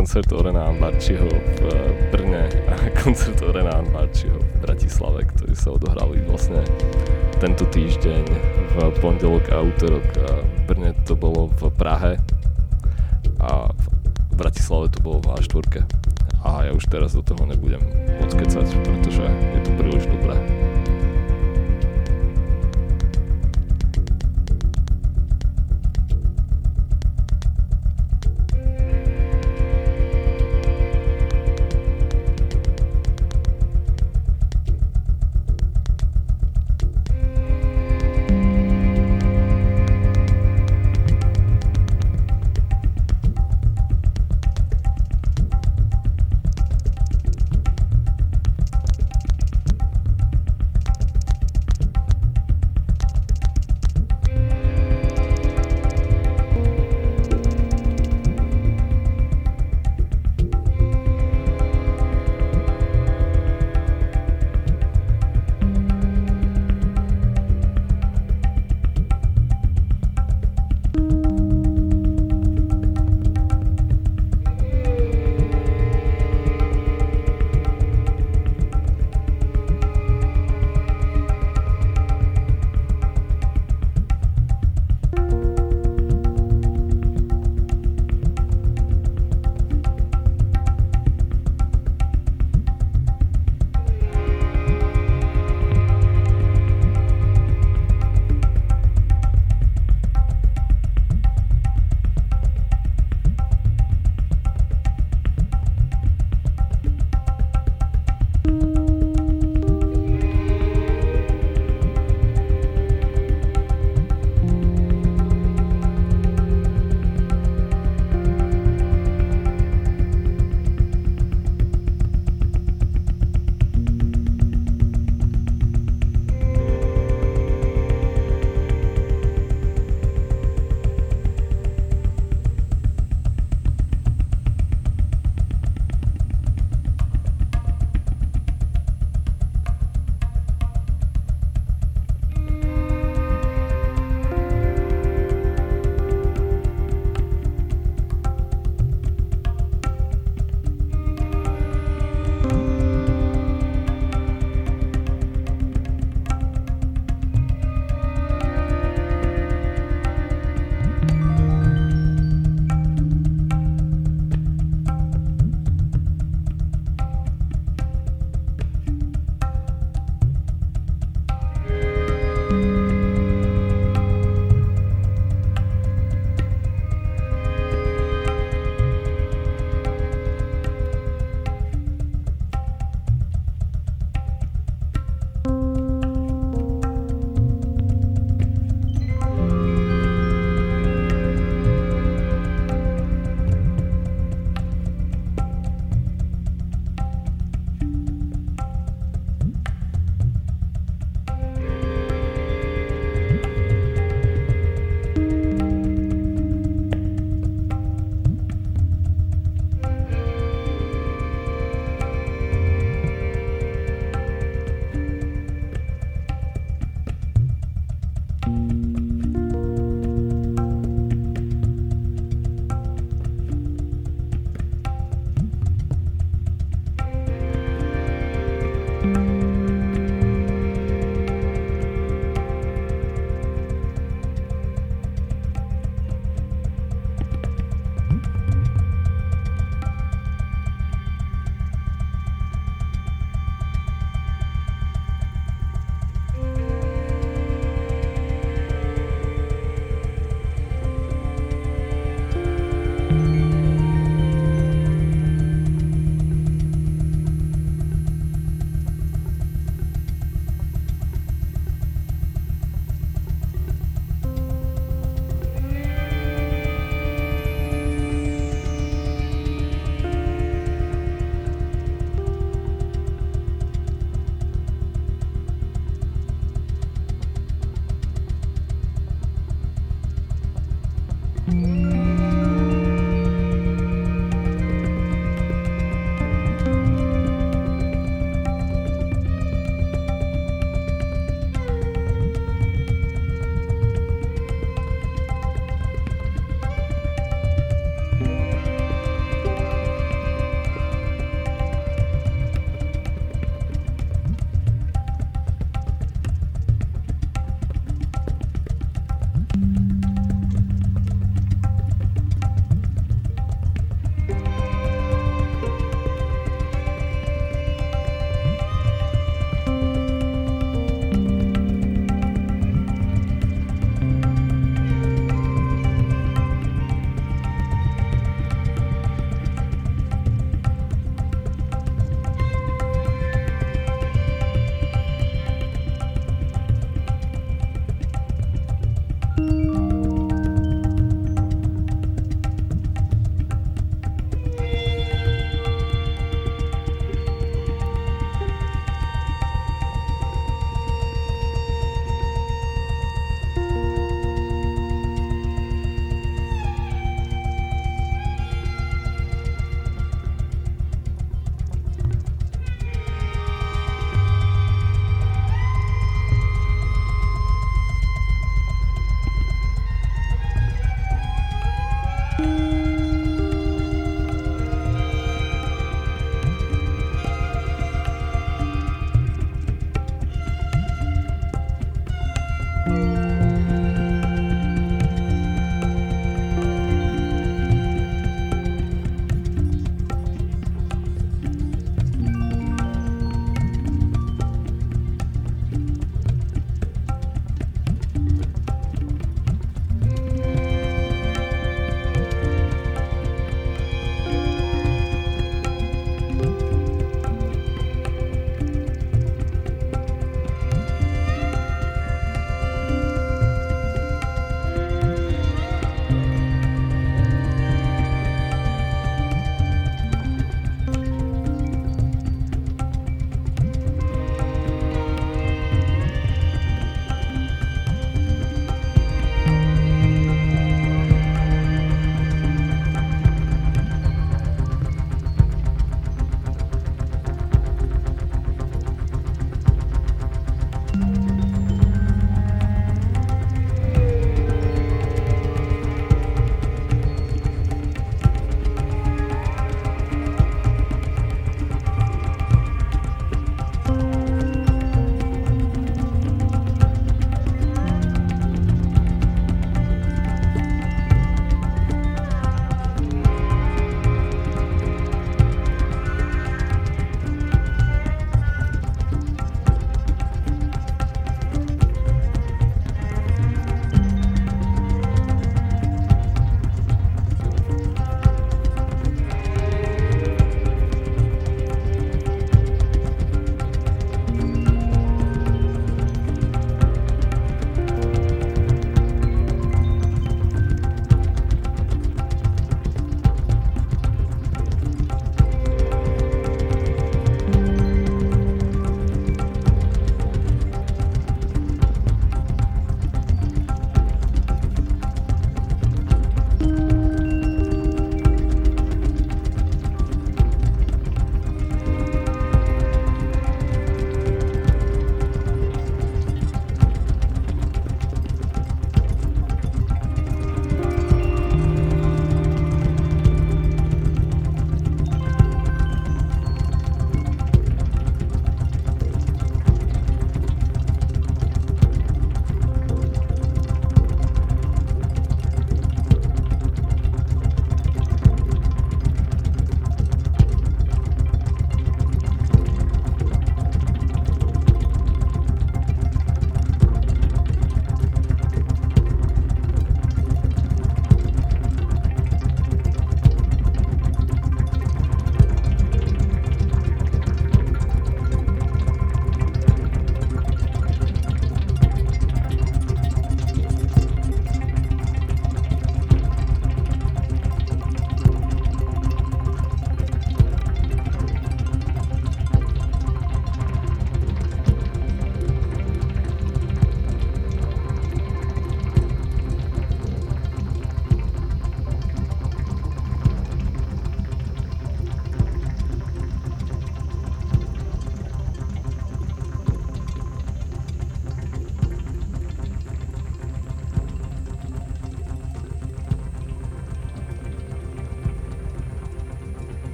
koncert Orena Ambarčiho v eh, Brne a <laughs> koncert Orena Ambarčiho v Bratislave, ktorý sa odohrali vlastne tento týždeň v pondelok a útorok. A v Brne to bolo v Prahe a v Bratislave to bolo v A4. A ja už teraz do toho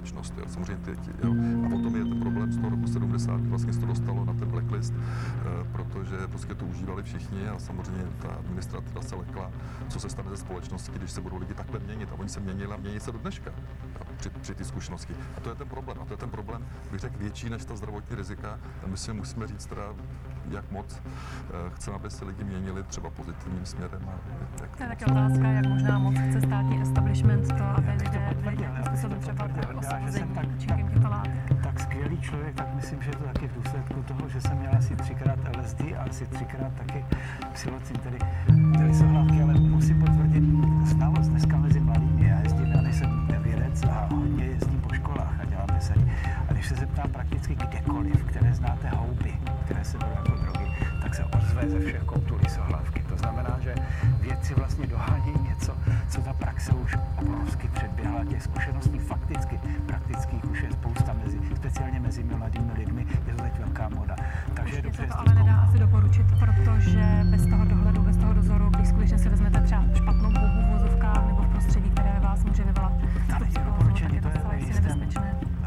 společnost. Jo. Samozřejmě teď, jo. A potom je ten problém z toho roku 70, kdy vlastně se to dostalo na ten blacklist, eh, protože prostě to užívali všichni a samozřejmě ta administrativa se lekla, co se stane ze společnosti, když se budou lidi takhle měnit. A oni se měnili a mění se do dneška jo, při, při té zkušenosti. A to je ten problém. A to je ten problém, bych řekl, větší než ta zdravotní rizika. A my si musíme říct teda, jak moc eh, chceme, aby se lidi měnili třeba pozitivním směrem. A jak To je taky otázka, jak možná moc chce státní establishment to, aby lidé nějakým způsobem třeba osvobození účinkem těchto látek. tak skvělý člověk, tak myslím, že je to taky v důsledku toho, že jsem měl asi třikrát LSD a asi třikrát taky psilocin, tedy ty lisohlávky, ale musím potvrdit znalost dneska mezi mladými. Já jezdím, já nejsem vědec a hodně jezdím po školách a dělám desení. A když se zeptám prakticky kdekoliv, které znáte houby, které se drogy, tak se ozve ze všech koutů lisohlávky. To znamená, že vědci vlastně dohánějí něco, co ta praxe už obrovsky předběhla. Těch zkušeností fakticky, praktických už je spousta, mezi, speciálně mezi mladými lidmi, je to teď velká moda. Takže je dobře, to ale nedá asi doporučit, protože bez toho dohledu, bez toho dozoru, když skutečně si vezmete třeba špatnou houbu v vozovkách nebo v prostředí, které vás může vyvolat doporučení, to je ve jistém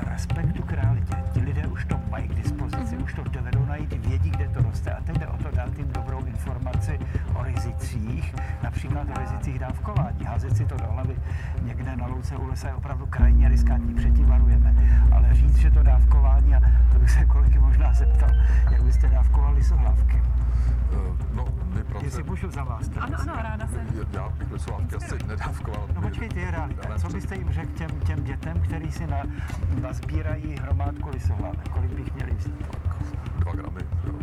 respektu k realitě. Ti lidé už to mají k dispozici, informaci o rizicích, například o rizicích dávkování. Házet si to do hlavy někde na louce u lesa je opravdu krajně riskantní, předtím varujeme. Ale říct, že to dávkování, a to bych se kolegy možná zeptal, jak byste dávkovali sohlávky. No, my prostě... Jestli můžu za vás. tak Ano, ano, ráda se. Já bych lisohlávky asi nedávkoval. No počkejte, je realita. Co byste jim řekl těm, těm dětem, který si na, nazbírají hromádku lisohlávek? Kolik bych měli vzít? Dva gramy. Jo.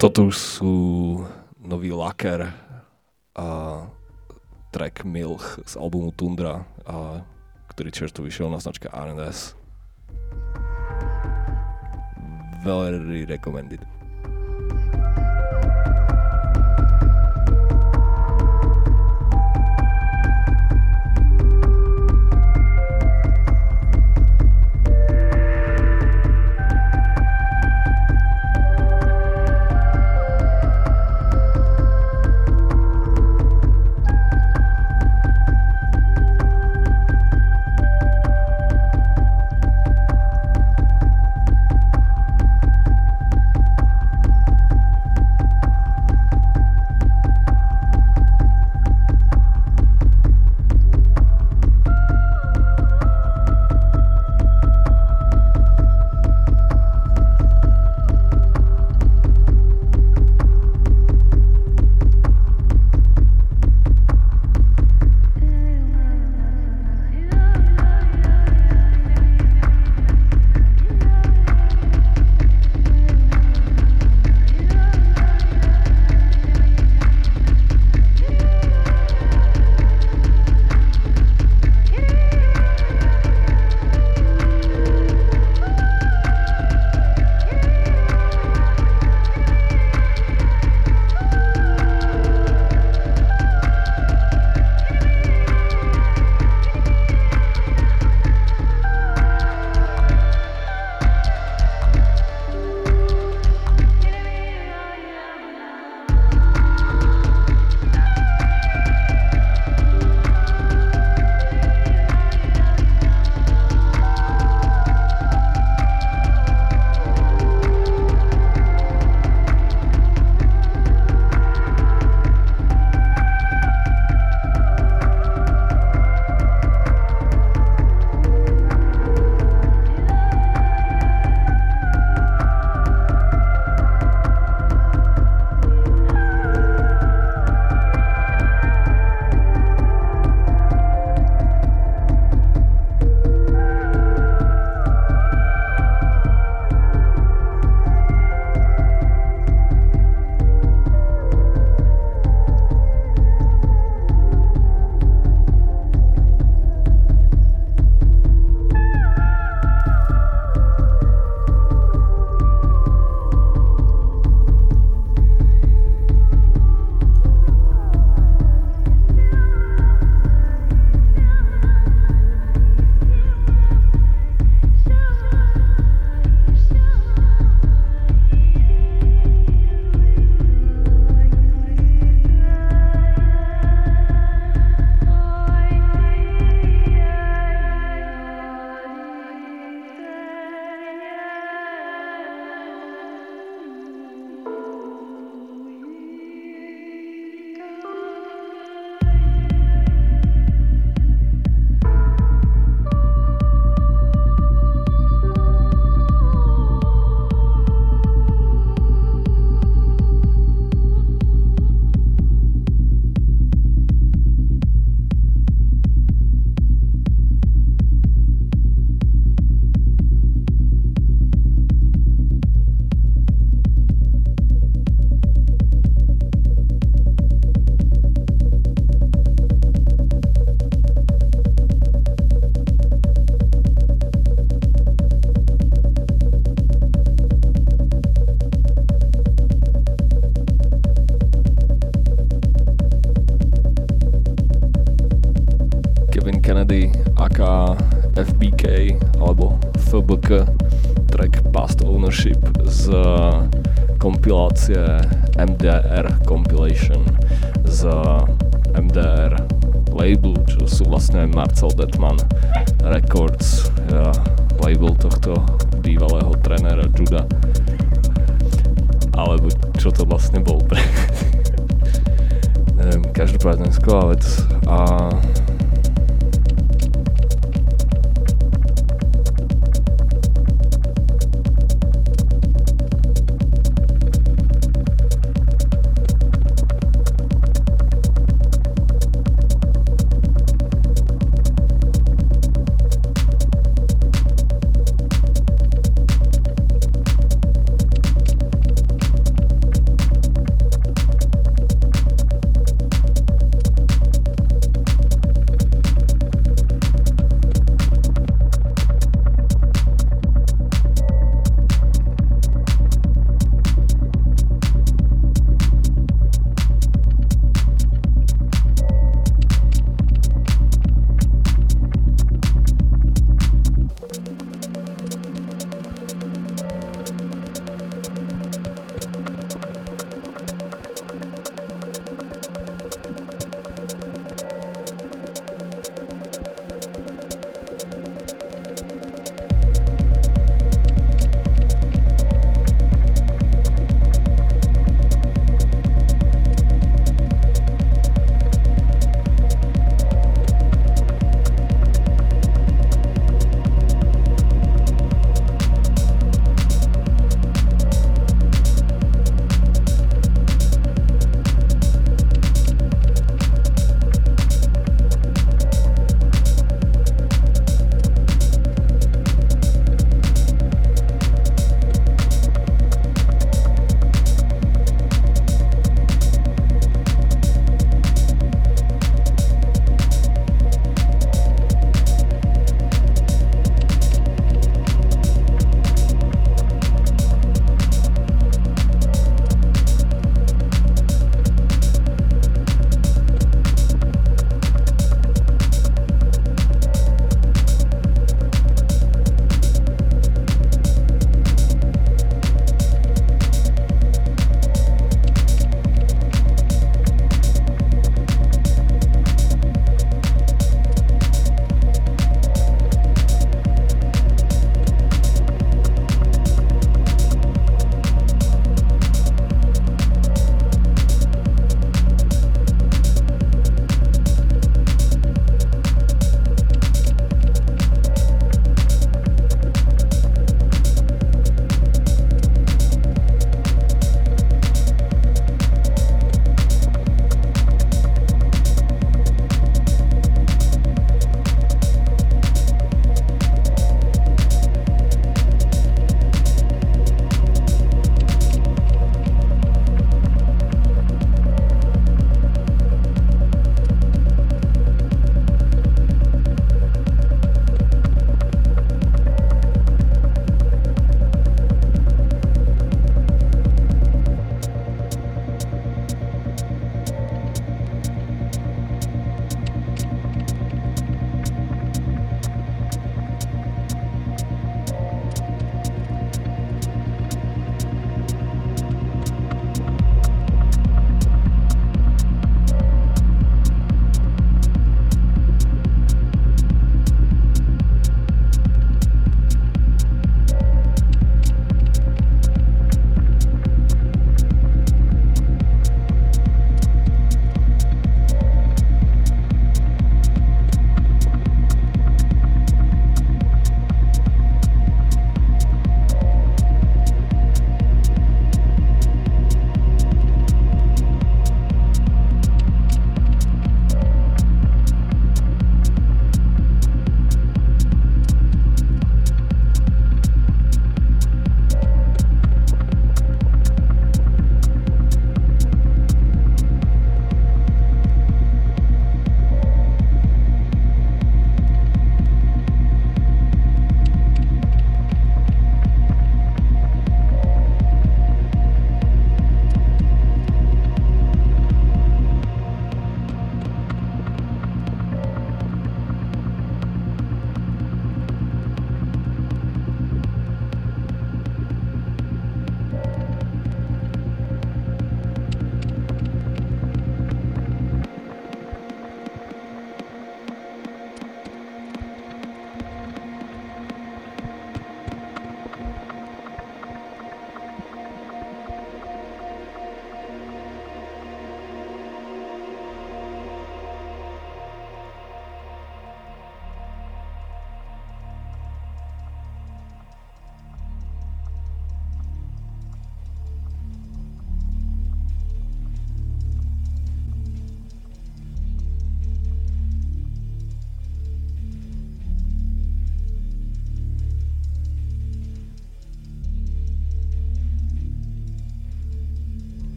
Toto už sú nový Laker a track Milch z albumu Tundra, a, ktorý čerstvo vyšiel na značke R&S. Very recommended.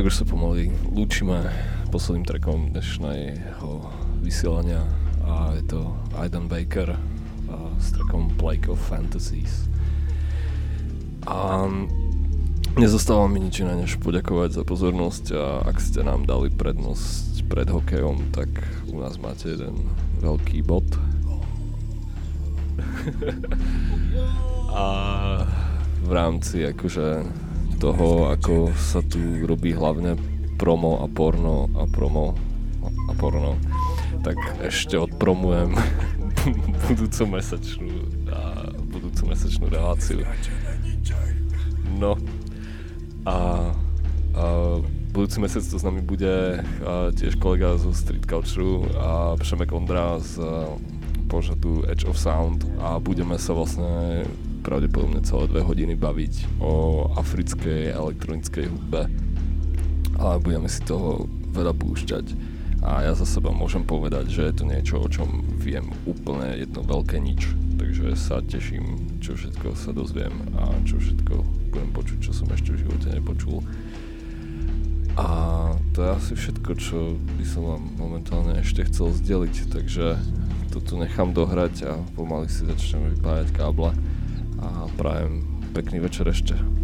tak už sa pomaly lúčime posledným trackom dnešného vysielania a je to Aidan Baker a s trackom Plague of Fantasies. A nezostáva mi nič iné, než poďakovať za pozornosť a ak ste nám dali prednosť pred hokejom, tak u nás máte jeden veľký bod. <laughs> a v rámci akože toho, ako sa tu robí hlavne promo a porno a promo a porno, tak ešte odpromujem <laughs> budúcu mesačnú a budúcu mesačnú reláciu. No a, a budúci mesiac to s nami bude tiež kolega zo Street Culture a Přemek Ondra z požadu Edge of Sound a budeme sa vlastne pravdepodobne celé dve hodiny baviť o africkej elektronickej hudbe ale budeme si toho veľa púšťať a ja za seba môžem povedať, že je to niečo, o čom viem úplne jedno veľké nič. Takže sa teším, čo všetko sa dozviem a čo všetko budem počuť, čo som ešte v živote nepočul. A to je asi všetko, čo by som vám momentálne ešte chcel zdeliť, takže to tu nechám dohrať a pomaly si začnem vypájať káble a prajem pekný večer ešte.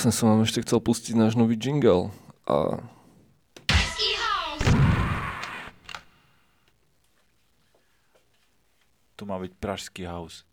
Vlastne som vám ešte chcel pustiť náš nový jingle. A Tu má byť Pražský house.